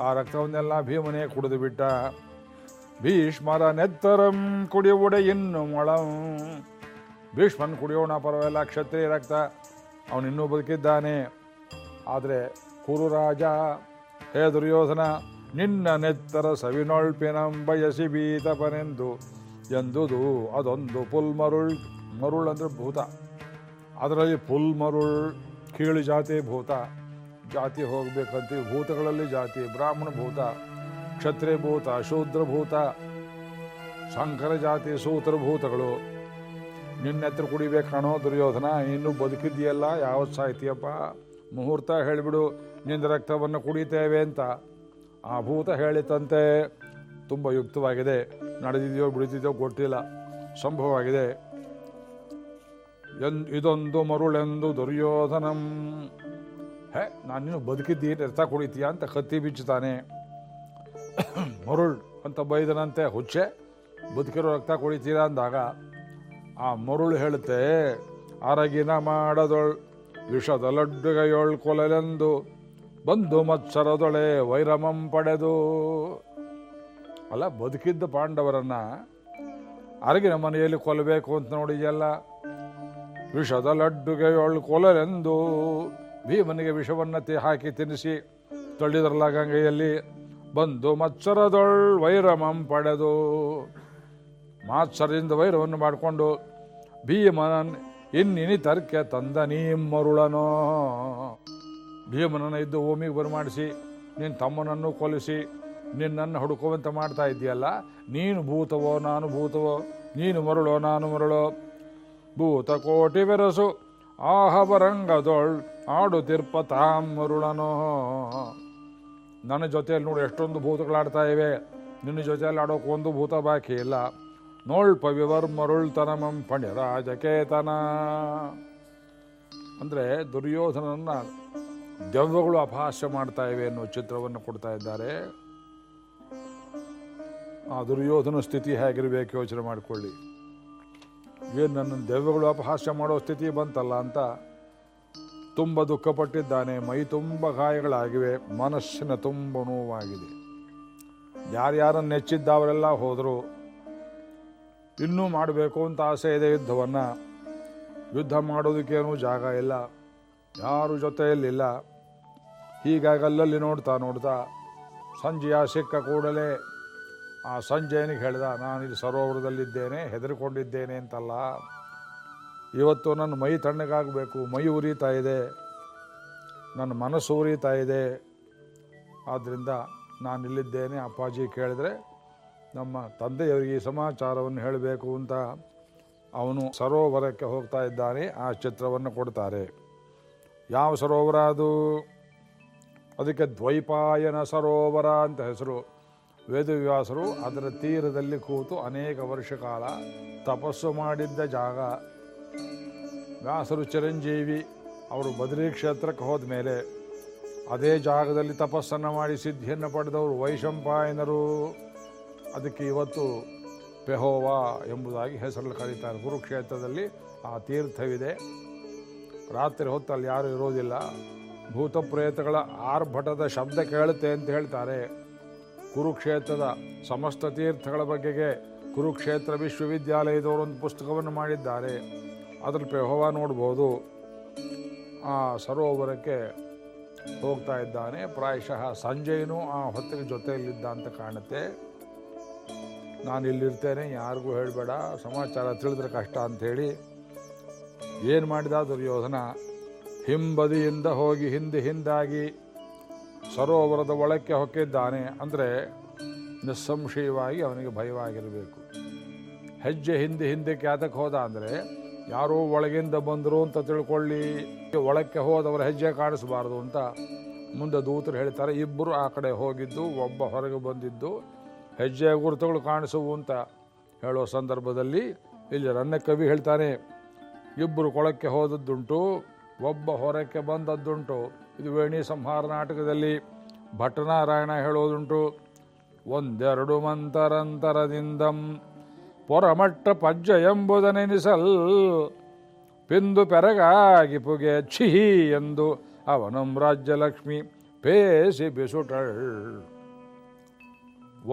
ಆ ರಕ್ತವನ್ನೆಲ್ಲ ಭೀಮನೇ ಕುಡಿದು ಬಿಟ್ಟ. ಭೀಷ್ಮರ ನೆತ್ತರಂ ಕುಡಿಯುವುಡೆ ಇನ್ನು ಮೊಳಂ. ಭೀಷ್ಮನ್ ಕುಡಿಯೋಣ ಪರವಾಗಿಲ್ಲ, ಕ್ಷತ್ರಿಯ ರಕ್ತ. ಅವನಿನ್ನೂ ಬದುಕಿದ್ದಾನೆ. ಆದರೆ ಕುರುರಾಜ, ಹೇ ದುರ್ಯೋಧನ, ನಿನ್ನ ನೆತ್ತರ ಸವಿನೊಳ್ಪಿನಂ ಬಯಸಿ ಬೀತಪನೆಂದು ಎಂದುದು ಅದೊಂದು ಪುಲ್ ಮರುಳ್ ಮರುಳ್ ಅಂದ್ರೆ ಭೂತ. ಅದರಲ್ಲಿ ಪುಲ್ ಮರುಳ್ ಕೀಳು ಜಾತಿ ಭೂತ. ಜಾತಿ ಹೋಗ್ಬೇಕಂತೀವಿ ಭೂತಗಳಲ್ಲಿ ಜಾತಿ, ಬ್ರಾಹ್ಮಣ ಭೂತ, ಕ್ಷತ್ರಿಯ ಭೂತ, ಶೂದ್ರ ಭೂತ, ಶಂಕರ ಜಾತಿ, ಸೂತ್ರ ಭೂತಗಳು. ನಿನ್ನ ಹತ್ರ ಕುಡಿಬೇಕಣೋ ದುರ್ಯೋಧನ, ಇನ್ನೂ ಬದುಕಿದ್ಯಲ್ಲ ಯಾವತ್ತು ಸಾಯ್ತೀಯಪ್ಪ ಮುಹೂರ್ತ ಹೇಳಿಬಿಡು, ನಿನ್ನ ರಕ್ತವನ್ನು ಕುಡಿತೇವೆ ಅಂತ. ಆ ಭೂತ ಹೇಳಿತಂತೆ ತುಂಬ ಯುಕ್ತವಾಗಿದೆ. ನಡೆದಿದೆಯೋ ಬಿಡುತ್ತಿದೆಯೋ ಗೊತ್ತಿಲ್ಲ. ಸಂಭವವಾಗಿದೆ. ಎನ್ ಇದೊಂದು ಮರುಳೆಂದು ದುರ್ಯೋಧನಂ. ಹೇ ನಾನಿನ್ನು ಬದುಕಿದ್ದೀನಿ ರಕ್ತ ಕುಡಿತೀಯ ಅಂತ ಕತ್ತಿ ಬಿಚ್ಚುತ್ತಾನೆ ಮರುಳ್ ಅಂತ ಬೈದನಂತೆ, ಹುಚ್ಚೆ, ಬದುಕಿರೋ ರಕ್ತ ಕುಡಿತೀರಾ ಅಂದಾಗ, ಆ ಮರುಳು ಹೇಳುತ್ತೆ, ಅರಗಿನ ಮಾಡದೊಳ್ ವಿಷದ ಲಡ್ಡುಗೈಯೊಳ್ ಕೊಲಲೆಂದು ಬಂದು ಮತ್ಸರದೊಳೆ ವೈರಮಂ ಪಡೆದು ಅಲ್ಲ, ಬದುಕಿದ್ದ ಪಾಂಡವರನ್ನ ಅರಗಿನ ಮನೆಯಲ್ಲಿ ಕೊಲ್ಲಬೇಕು ಅಂತ ನೋಡಿದೆಯಲ್ಲ ವಿಷದ ಲಡ್ಡುಗೆ ಲಡ್ಡುಗೆಯೊಳ್ ಕೊಲಲೆಂದು ಭೀಮನಿಗೆ ವಿಷವನ್ನು ಹಾಕಿ ತಿನ್ನಿಸಿ ತಳ್ಳಿದ್ರಲ್ಲ ಗಂಗೆಯಲ್ಲಿ. ಬಂದು ಮತ್ಸರದೊಳ್ ವೈರಮಂ ಪಡೆದು ಮಾತ್ಸರದಿಂದ ವೈರವನ್ನು ಮಾಡಿಕೊಂಡು ಭೀಮನನ್ ಇನ್ನಿನಿ ತರ್ಕೆ ತಂದ ಮರುಳನೋ. ಭೀಮನನ ಇದ್ದು ಓಮಿಗೆ ಬರಮಾಡಿಸಿ ನಿನ್ನ ತಮ್ಮನನ್ನು ಕೊಲಿಸಿ ನಿನ್ನನ್ನು ಹುಡುಕುವಂತ ಮಾಡ್ತಾ ಇದೆಯಲ್ಲ? ನೀನು ಭೂತವೋ, ನಾನು ಭೂತವೋ? ನೀನು ಮರುಳೋ, ನಾನು ಮರುಳೋ? ಭೂತ ಕೋಟಿ ಬೆರಸು ಆಹವರಂಗದೊಳ್ ಆಡು ತಿರ್ಪ ತಾಂ ಮರುಳನೋ. ನನ್ನ ಜೊತೆಯಲ್ಲಿ ನೋಡು, ಎಷ್ಟೊಂದು ಭೂತಗಳಾಡ್ತಾ ಇವೆ. ನಿನ್ನ ಜೊತೆಯಲ್ಲಿ ಆಡೋಕೆ ಒಂದು ಭೂತ ಬಾಕಿ ಇಲ್ಲ. ನೋಳ್ಪ ವಿವರ್ ಮರುಳ್ತನಮಂ ರಾಜಕೇತನ. ಅಂದರೆ ದುರ್ಯೋಧನನ್ನು ದೆವ್ವಗಳು ಅಪಹಾಸ್ಯ ಮಾಡ್ತಾ ಇವೆ ಅನ್ನೋ ಚಿತ್ರವನ್ನು ಕೊಡ್ತಾ ಇದ್ದಾರೆ. ಆ ದುರ್ಯೋಧನ ಸ್ಥಿತಿ ಹೇಗಿರಬೇಕು ಯೋಚನೆ ಮಾಡಿಕೊಳ್ಳಿ. ಏನು ನನ್ನ ದೆವ್ವಗಳು ಅಪಹಾಸ್ಯ ಮಾಡೋ ಸ್ಥಿತಿ ಬಂತಲ್ಲ ಅಂತ ತುಂಬ ದುಃಖಪಟ್ಟಿದ್ದಾನೆ, ಮೈ ತುಂಬ ಗಾಯಗಳಾಗಿವೆ, ಮನಸ್ಸಿನ ತುಂಬ ನೋವಾಗಿದೆ. ಯಾರ್ಯಾರನ್ನು ನೆಚ್ಚಿದ್ದ ಅವರೆಲ್ಲ ಹೋದರು, ಇನ್ನೂ ಮಾಡಬೇಕು ಅಂತ ಆಸೆ ಇದೆ ಯುದ್ಧವನ್ನು. ಯುದ್ಧ ಮಾಡೋದಕ್ಕೇನೂ ಜಾಗ ಇಲ್ಲ, ಯಾರು ಜೊತೆಯಲ್ಲಿಲ್ಲ. ಹೀಗಾಗಿ ಅಲ್ಲಲ್ಲಿ ನೋಡ್ತಾ ನೋಡ್ತಾ ಸಂಜೆಯ ಸಿಕ್ಕ ಕೂಡಲೇ ಆ ಸಂಜಯನಿಗೆ ಹೇಳಿದ ನಾನು ಇಲ್ಲಿ ಸರೋವರದಲ್ಲಿದ್ದೇನೆ, ಹೆದರಿಕೊಂಡಿದ್ದೇನೆ ಅಂತಲ್ಲ. ಇವತ್ತು ನನ್ನ ಮೈ ತಣ್ಣಗಾಗಬೇಕು, ಮೈ ಉರಿತಾ ಇದೆ, ನನ್ನ ಮನಸ್ಸು ಉರಿತಾ ಇದೆ. ಆದ್ದರಿಂದ ನಾನು ಇಲ್ಲಿದ್ದೇನೆ ಅಪ್ಪಾಜಿ ಕೇಳಿದ್ರೆ, ನಮ್ಮ ತಂದೆಯವರಿಗೆ ಈ ಸಮಾಚಾರವನ್ನು ಹೇಳಬೇಕು ಅಂತ ಅವನು ಸರೋವರಕ್ಕೆ ಹೋಗ್ತಾ ಇದ್ದಾನೆ, ಆ ಚಿತ್ರವನ್ನು ಕೊಡ್ತಾರೆ. ಯಾವ ಸರೋವರ ಅದು? ಅದಕ್ಕೆ ದ್ವೈಪಾಯನ ಸರೋವರ ಅಂತ ಹೆಸರು. ವೇದವ್ಯಾಸರು ಅದರ ತೀರದಲ್ಲಿ ಕೂತು ಅನೇಕ ವರ್ಷ ಕಾಲ ತಪಸ್ಸು ಮಾಡಿದ್ದ ಜಾಗ. ವ್ಯಾಸರು ಚಿರಂಜೀವಿ, ಅವರು ಬದ್ರಿ ಕ್ಷೇತ್ರಕ್ಕೆ ಹೋದ ಮೇಲೆ ಅದೇ ಜಾಗದಲ್ಲಿ ತಪಸ್ಸನ್ನು ಮಾಡಿ ಸಿದ್ಧಿಯನ್ನು ಪಡೆದವರು ವೈಶಂಪಾಯನರು. ಅದಕ್ಕೆ ಇವತ್ತು ಪೆಹೋವಾ ಎಂಬುದಾಗಿ ಹೆಸರಲ್ಲಿ ಕರೀತಾರೆ. ಕುರುಕ್ಷೇತ್ರದಲ್ಲಿ ಆ ತೀರ್ಥವಿದೆ. ರಾತ್ರಿ ಹೊತ್ತಲ್ಲಿ ಯಾರೂ ಇರೋದಿಲ್ಲ. ಭೂತ ಪ್ರೇತಗಳ ಆರ್ಭಟದ ಶಬ್ದ ಕೇಳುತ್ತೆ ಅಂತ ಹೇಳ್ತಾರೆ. ಕುರುಕ್ಷೇತ್ರದ ಸಮಸ್ತ ತೀರ್ಥಗಳ ಬಗೆಗೆ ಕುರುಕ್ಷೇತ್ರ ವಿಶ್ವವಿದ್ಯಾಲಯದವರು ಒಂದು ಪುಸ್ತಕವನ್ನು ಮಾಡಿದ್ದಾರೆ. ಅದ್ರ ಪೆಹೋವ ನೋಡ್ಬೋದು. ಆ ಸರೋವರಕ್ಕೆ ಹೋಗ್ತಾ ಇದ್ದಾನೆ. ಪ್ರಾಯಶಃ ಸಂಜೆಯೂ ಆ ಹೊತ್ತಿನ ಜೊತೆಯಲ್ಲಿದ್ದ ಅಂತ ಕಾಣುತ್ತೆ. ನಾನು ಇಲ್ಲಿರ್ತೇನೆ, ಯಾರಿಗೂ ಹೇಳಬೇಡ. ಸಮಾಚಾರ ತಿಳಿದ್ರೆ ಕಷ್ಟ ಅಂಥೇಳಿ ಏನು ಮಾಡಿದ ದುರ್ಯೋಧನ? ಹಿಂಬದಿಯಿಂದ ಹೋಗಿ ಹಿಂದೆ ಹಿಂದಾಗಿ ಸರೋವರದ ಒಳಕ್ಕೆ ಹೊಕ್ಕಿದ್ದಾನೆ ಅಂದರೆ ನಿಸ್ಸಂಶಯವಾಗಿ ಅವನಿಗೆ ಭಯವಾಗಿರಬೇಕು. ಹೆಜ್ಜೆ ಹಿಂದೆ ಹಿಂದೆ ಕ್ಯಾತಕ್ಕೆ ಹೋದ ಅಂದರೆ ಯಾರೋ ಒಳಗಿಂದ ಬಂದರು ಅಂತ ತಿಳ್ಕೊಳ್ಳಿ, ಒಳಕ್ಕೆ ಹೋದವರ ಹೆಜ್ಜೆ ಕಾಣಿಸಬಾರ್ದು ಅಂತ ಮುಂದೆ ದೂತರು ಹೇಳ್ತಾರೆ. ಇಬ್ಬರು ಆ ಕಡೆ ಹೋಗಿದ್ದು, ಒಬ್ಬ ಹೊರಗೆ ಬಂದಿದ್ದು, ಹೆಜ್ಜೆ ಗುರುತುಗಳು ಕಾಣಿಸುವು ಅಂತ ಹೇಳೋ ಸಂದರ್ಭದಲ್ಲಿ ಇಲ್ಲಿ ರನ್ನ ಕವಿ ಹೇಳ್ತಾನೆ, ಇಬ್ಬರು ಕೊಳಕ್ಕೆ ಹೋದದ್ದುಂಟು, ಒಬ್ಬ ಹೊರಕ್ಕೆ ಬಂದದ್ದುಂಟು. ಇದು ವೇಣಿ ಸಂಹಾರ ನಾಟಕದಲ್ಲಿ ಭಟ್ಟನಾರಾಯಣ ಹೇಳೋದುಂಟು. ಒಂದೆರಡು ಮಂತರಂತರದಿಂದಂ ಪೊರಮಟ್ಟ ಪಜ್ಜ ಎಂಬುದನೆನಿಸಲ್ ಪಿಂದು ಪೆರಗಾಗಿ ಪುಗೆ ಛಿಹಿ ಎಂದು ಅವನಂ ರಾಜ್ಯಲಕ್ಷ್ಮಿ ಪೇಸಿ ಬಿಸುಟಳ್.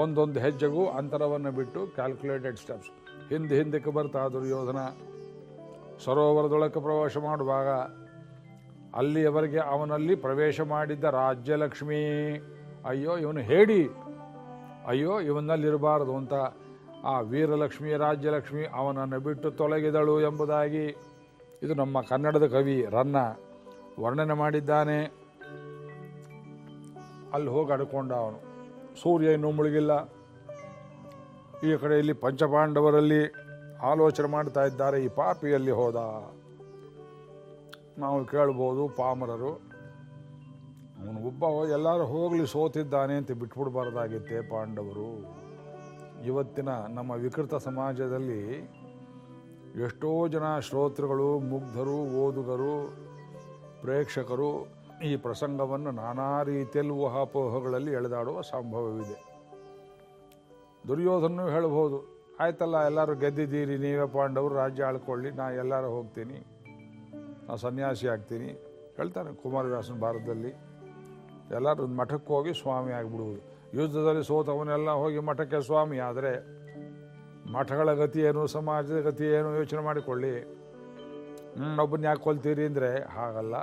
ಒಂದೊಂದು ಹೆಜ್ಜೆಗೂ ಅಂತರವನ್ನು ಬಿಟ್ಟು ಕ್ಯಾಲ್ಕುಲೇಟೆಡ್ ಸ್ಟೆಪ್ಸ್ ಹಿಂದೆ ಹಿಂದಕ್ಕೆ ಬರ್ತಾ ದುರ್ಯೋಧನ, ಸರೋವರದೊಳಕ್ಕೆ ಪ್ರವೇಶ ಮಾಡುವಾಗ ಅಲ್ಲಿಯವರೆಗೆ ಅವನಲ್ಲಿ ಪ್ರವೇಶ ಮಾಡಿದ್ದ ರಾಜ್ಯಲಕ್ಷ್ಮಿ. ಅಯ್ಯೋ, ಇವನು ಹೇಳಿ ಅಯ್ಯೋ, ಇವನಲ್ಲಿರಬಾರದು ಅಂತ. ಆ ವೀರಲಕ್ಷ್ಮಿ ರಾಜ್ಯಲಕ್ಷ್ಮಿ ಅವನನ್ನು ಬಿಟ್ಟು ತೊಲಗಿದಳು ಎಂಬುದಾಗಿ. ಇದು ನಮ್ಮ ಕನ್ನಡದ ಕವಿ ರನ್ನ ವರ್ಣನೆ ಮಾಡಿದ್ದಾನೆ. ಅಲ್ಲಿ ಹೋಗಿ ಅಡ್ಕೊಂಡ ಅವನು. ಸೂರ್ಯ ಇನ್ನೂ ಮುಳುಗಿಲ್ಲ. ಈ ಕಡೆಯಲ್ಲಿ ಪಂಚಪಾಂಡವರಲ್ಲಿ ಆಲೋಚನೆ ಮಾಡ್ತಾ ಇದ್ದಾರೆ. ಈ ಪಾಪಿಯಲ್ಲಿ ಹೋದ. ನಾವು ಕೇಳ್ಬೋದು ಪಾಮರರು. ಅವನು ಒಬ್ಬ ಎಲ್ಲರೂ ಹೋಗಲಿ ಸೋತಿದ್ದಾನೆ ಅಂತ ಬಿಟ್ಬಿಡ್ಬಾರ್ದಾಗಿತ್ತೆ ಪಾಂಡವರು. ಇವತ್ತಿನ ನಮ್ಮ ವಿಕೃತ ಸಮಾಜದಲ್ಲಿ ಎಷ್ಟೋ ಜನ ಶ್ರೋತೃಗಳು, ಮುಗ್ಧರು, ಓದುಗರು, ಪ್ರೇಕ್ಷಕರು ಈ ಪ್ರಸಂಗವನ್ನು ನಾನಾ ರೀತಿಯಲ್ಲಿ ಊಹಾಪೋಹಗಳಲ್ಲಿ ಎಳೆದಾಡುವ ಸಂಭವವಿದೆ. ದುರ್ಯೋಧನ ಹೇಳ್ಬೋದು ಆಯ್ತಲ್ಲ, ಎಲ್ಲರೂ ಗೆದ್ದಿದ್ದೀರಿ, ನೀವೇ ಪಾಂಡವರು, ರಾಜ್ಯ ಆಳ್ಕೊಳ್ಳಿ, ನಾ ಎಲ್ಲರೂ ಹೋಗ್ತೀನಿ. ನಾ ಸನ್ಯಾಸಿ ಆಗ್ತೀನಿ. ಹೇಳ್ತಾನೆ ಕುಮಾರವ್ಯಾಸನ ಭಾರತದಲ್ಲಿ. ಎಲ್ಲರೂ ಮಠಕ್ಕೆ ಹೋಗಿ ಸ್ವಾಮಿ ಆಗಿಬಿಡುವುದು. ಯುದ್ಧದಲ್ಲಿ ಸೋತವನ್ನೆಲ್ಲ ಹೋಗಿ ಮಠಕ್ಕೆ ಸ್ವಾಮಿ. ಆದರೆ ಮಠಗಳ ಗತಿ ಏನು, ಸಮಾಜದ ಗತಿ ಏನು ಯೋಚನೆ ಮಾಡಿಕೊಳ್ಳಿ. ಒಬ್ಬನ ಯಾಕೆ ಕೊಲ್ತೀರಿ ಅಂದರೆ, ಹಾಗಲ್ಲ.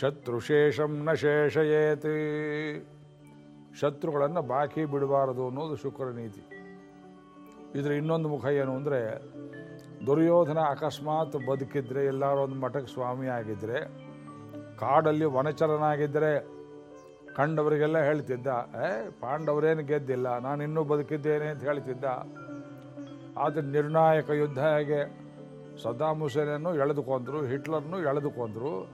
ಶತ್ರುಶೇಷಂ ನ ಶೇಷಯೇತಿ. ಶತ್ರುಗಳನ್ನು ಬಾಕಿ ಬಿಡಬಾರದು ಅನ್ನೋದು ಶುಕ್ರ ನೀತಿ ಇದರ ಇನ್ನೊಂದು ಮುಖ ಏನು ಅಂದರೆ ದುರ್ಯೋಧನ ಅಕಸ್ಮಾತ್ ಬದುಕಿದ್ರೆ ಎಲ್ಲರೂ ಒಂದು ಮಠಕ್ಕೆ ಸ್ವಾಮಿ ಆಗಿದ್ದರೆ ಕಾಡಲ್ಲಿ ವನಚರನಾಗಿದ್ದರೆ ಕಂಡವರಿಗೆಲ್ಲ ಹೇಳ್ತಿದ್ದ, ಏ, ಪಾಂಡವರೇನು ಗೆದ್ದಿಲ್ಲ, ನಾನು ಇನ್ನೂ ಬದುಕಿದ್ದೇನೆ ಅಂತ ಹೇಳ್ತಿದ್ದ. ಆದರೆ ನಿರ್ಣಾಯಕ ಯುದ್ಧ ಹೇಗೆ? ಸದ್ದಾಮ್ ಹುಸೇನನ್ನು ಎಳೆದುಕೊಂಡ್ರು ಹಿಟ್ಲರ್ನು ಎಳೆದುಕೊಂಡ್ರು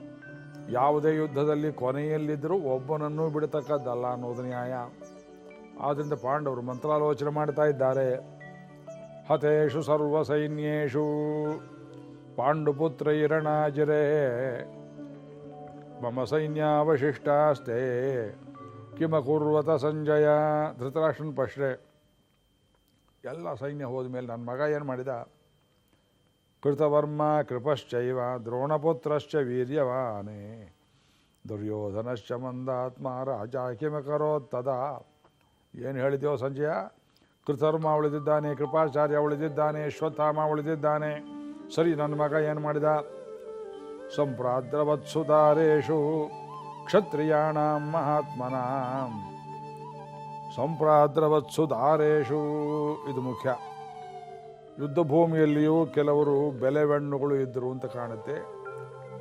ಯಾವುದೇ ಯುದ್ಧದಲ್ಲಿ ಕೊನೆಯಲ್ಲಿದ್ದರೂ ಒಬ್ಬನನ್ನು ಬಿಡತಕ್ಕದ್ದಲ್ಲ ಅನ್ನೋದು ನ್ಯಾಯ. ಆದ್ದರಿಂದ ಪಾಂಡವರು ಮಂತ್ರಾಲೋಚನೆ ಮಾಡ್ತಾ ಇದ್ದಾರೆ. ಹತೇಷು ಪಾಂಡುಪುತ್ರ ಇರಣಾಜಿರೆ ಮಮ ಸೈನ್ಯಾವಶಿಷ್ಟಾಸ್ತೆ ಕಿಮಕುರ್ವತ ಸಂಜಯ, ಧೃತರಾಷ್ಟ್ರನ ಪಶ್ರೆ. ಎಲ್ಲ ಸೈನ್ಯ ಹೋದ ಮೇಲೆ ನನ್ನ ಮಗ ಏನು ಮಾಡಿದ? ಕೃತವರ್ಮ ಕೃಪಶ್ಚೈವ, ದ್ರೋಣಪುತ್ರಶ್ಚ ವೀರ್ಯವಾನೇ, ದುರ್ಯೋಧನಶ್ಚ ಮಂದಾತ್ಮ ರಾಜ ಕಿಮಕರೋತ್ ತದಾ ಏನು ಹೇಳಿದ್ಯೋ ಸಂಜಯ? ಕೃತರ್ಮ ಉಳಿದಿದ್ದಾನೆ, ಕೃಪಾಚಾರ್ಯ ಉಳಿದಿದ್ದಾನೆ ಶ್ವತ್ಥಾಮ ಉಳಿದಿದ್ದಾನೆ. ಸರಿ, ನನ್ನ ಮಗ ಏನು ಮಾಡಿದ? ಸಂಪ್ರಾದ್ರವತ್ಸುತಾರೇಷು ಕ್ಷತ್ರಿಯಾಣ ಮಹಾತ್ಮನ. ಸಂಪ್ರಾದ್ರವತ್ಸುದಾರೇಷು ಇದು ಮುಖ್ಯ. ಯುದ್ಧ ಭೂಮಿಯಲ್ಲಿಯೂ ಕೆಲವರು ಬೆಲೆವೆಣ್ಣುಗಳು ಇದ್ದರು ಅಂತ ಕಾಣುತ್ತೆ.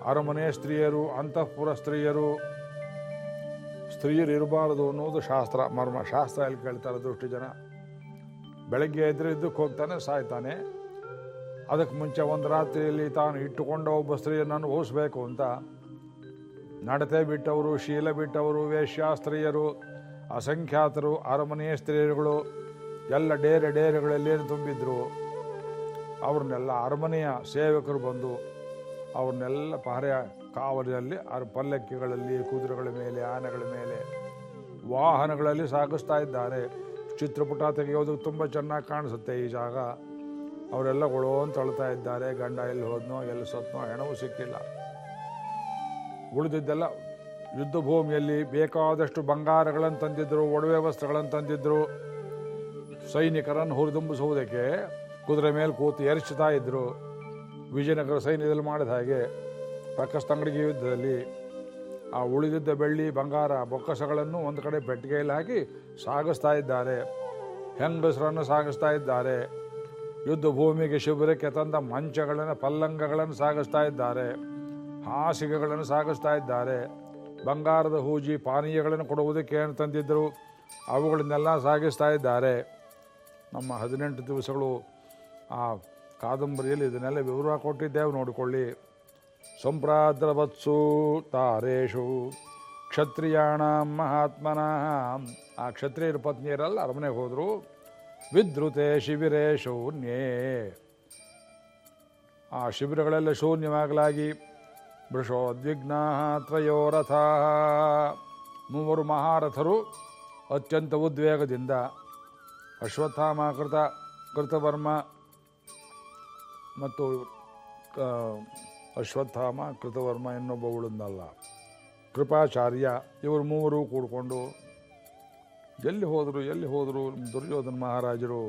ಅರಮನೆ ಸ್ತ್ರೀಯರು, ಅಂತಃಪುರ ಸ್ತ್ರೀಯರು ಸ್ತ್ರೀಯರು ಇರಬಾರದು ಅನ್ನೋದು ಶಾಸ್ತ್ರ, ಮರ್ಮ, ಶಾಸ್ತ್ರ ಎಲ್ಲಿ ಕೇಳ್ತಾರೆ ದೃಷ್ಟಿ ಜನ ಬೆಳಗ್ಗೆ ಎದುರಿದ್ದಕ್ಕೆ ಹೋಗ್ತಾನೆ, ಸಾಯ್ತಾನೆ. ಅದಕ್ಕೆ ಮುಂಚೆ ಒಂದು ರಾತ್ರಿಯಲ್ಲಿ ತಾನು ಇಟ್ಟುಕೊಂಡು ಒಬ್ಬ ಸ್ತ್ರೀಯನ್ನು ಅನುಭವಿಸ್ಬೇಕು ಅಂತ. ನಡತೆ ಬಿಟ್ಟವರು, ಶೀಲ ಬಿಟ್ಟವರು ವೇಷ್ಯಾಸ್ತ್ರೀಯರು ಅಸಂಖ್ಯಾತರು, ಅರಮನೆಯ ಸ್ತ್ರೀಯರುಗಳು, ಎಲ್ಲ ಡೇರೆ ಡೇರೆಗಳಲ್ಲಿ ತುಂಬಿದ್ರು. ಅವ್ರನ್ನೆಲ್ಲ ಅರಮನೆಯ ಸೇವಕರು ಬಂದು ಅವ್ರನ್ನೆಲ್ಲ ಪಹರೆ ಕಾವಲಿನಲ್ಲಿ ಅರ ಪಲ್ಲಕ್ಕಿಗಳಲ್ಲಿ, ಕುದುರೆಗಳ ಮೇಲೆ, ಆನೆಗಳ ಮೇಲೆ, ವಾಹನಗಳಲ್ಲಿ ಸಾಗಿಸ್ತಾ ಇದ್ದಾರೆ. ಚಿತ್ರಪಟ ತೆಗೆಯೋದು ತುಂಬ ಚೆನ್ನಾಗಿ ಕಾಣಿಸುತ್ತೆ ಈ ಜಾಗ. ಅವರೆಲ್ಲ ಗೊಳೋ ಅಂತ ಅಳ್ತಾ ಇದ್ದಾರೆ. ಗಂಡ ಎಲ್ಲಿ ಹೋದ್ನೋ, ಎಲ್ಲಿ ಸತ್ನೋ ಹೆಣವೂ ಸಿಕ್ಕಿಲ್ಲ. ಉಳಿದಿದ್ದೆಲ್ಲ ಯುದ್ಧ ಭೂಮಿಯಲ್ಲಿ ಬೇಕಾದಷ್ಟು ಬಂಗಾರಗಳನ್ನು ತಂದಿದ್ದರು ಒಡವೆ ವಸ್ತ್ರಗಳನ್ನು ತಂದಿದ್ದರು ಸೈನಿಕರನ್ನು ಹುರಿದುಂಬಿಸುವುದಕ್ಕೆ ಕುದುರೆ ಮೇಲೆ ಕೂತು ಎರಚುತ್ತಾ ಇದ್ದರು ವಿಜಯನಗರ ಸೈನ್ಯದಲ್ಲಿ ಮಾಡಿದ ಹಾಗೆ ಪಕ್ಕಸ್ತಂಗಡಿಗೆ ಯುದ್ಧದಲ್ಲಿ ಆ ಉಳಿದಿದ್ದ ಬೆಳ್ಳಿ, ಬಂಗಾರ ಬೊಕ್ಕಸಗಳನ್ನು ಒಂದು ಕಡೆ ಪೆಟ್ಟಿಗೆಯಲ್ಲಿ ಹಾಕಿ ಸಾಗಿಸ್ತಾ ಇದ್ದಾರೆ. ಹೆಂಗಸರನ್ನು ಸಾಗಿಸ್ತಾ ಇದ್ದಾರೆ. ಯುದ್ಧ ಭೂಮಿಗೆ ಶಿಬಿರಕ್ಕೆ ತಂದ ಮಂಚಗಳನ್ನು, ಪಲ್ಲಂಗಗಳನ್ನು ಸಾಗಿಸ್ತಾ ಇದ್ದಾರೆ. ಹಾಸಿಗೆಗಳನ್ನು ಸಾಗಿಸ್ತಾ ಇದ್ದಾರೆ. ಬಂಗಾರದ ಹೂಜಿ, ಪಾನೀಯಗಳನ್ನು ಕೊಡುವುದಕ್ಕೆ ಏನು ತಂದಿದ್ದರು ಅವುಗಳನ್ನೆಲ್ಲ ಸಾಗಿಸ್ತಾ ಇದ್ದಾರೆ. ನಮ್ಮ ಹದಿನೆಂಟು ದಿವಸಗಳು ಆ ಕಾದಂಬರಿಯಲ್ಲಿ ಇದನ್ನೆಲ್ಲ ವಿವರ ಕೊಟ್ಟಿದ್ದೇವೆ, ನೋಡಿಕೊಳ್ಳಿ. ಸಂಪ್ರಾದ್ರವತ್ಸು ತಾರೇಶು. ಕ್ಷತ್ರಿಯಾಣ ಮಹಾತ್ಮನ. ಆ ಕ್ಷತ್ರಿಯರ ಪತ್ನಿಯರೆಲ್ಲ ಅರಮನೆಗೆ ಹೋದರು. ವಿದ್ರುತೆ ಶಿಬಿರೇ ಶೂನ್ಯೇ. ಆ ಶಿಬಿರಗಳೆಲ್ಲ ಶೂನ್ಯವಾಗಲಾಗಿ. ವೃಷೋದ್ವಿಗ್ನಾ ತ್ರಯೋರಥ ಮೂವರು ಮಹಾರಥರು ಅತ್ಯಂತ ಉದ್ವೇಗದಿಂದ ಅಶ್ವತ್ಥಾಮ ಕೃತ ಕೃತವರ್ಮ ಮತ್ತು ಅಶ್ವತ್ಥಾಮ, ಕೃತವರ್ಮ ಇನ್ನೊಬ್ಬ ಉಳಿದ್ನಲ್ಲ ಕೃಪಾಚಾರ್ಯ, ಇವರು ಮೂವರು ಕೂಡಿಕೊಂಡು ಎಲ್ಲಿ ಹೋದರು ಎಲ್ಲಿ ಹೋದರು ದುರ್ಯೋಧನ ಮಹಾರಾಜರು,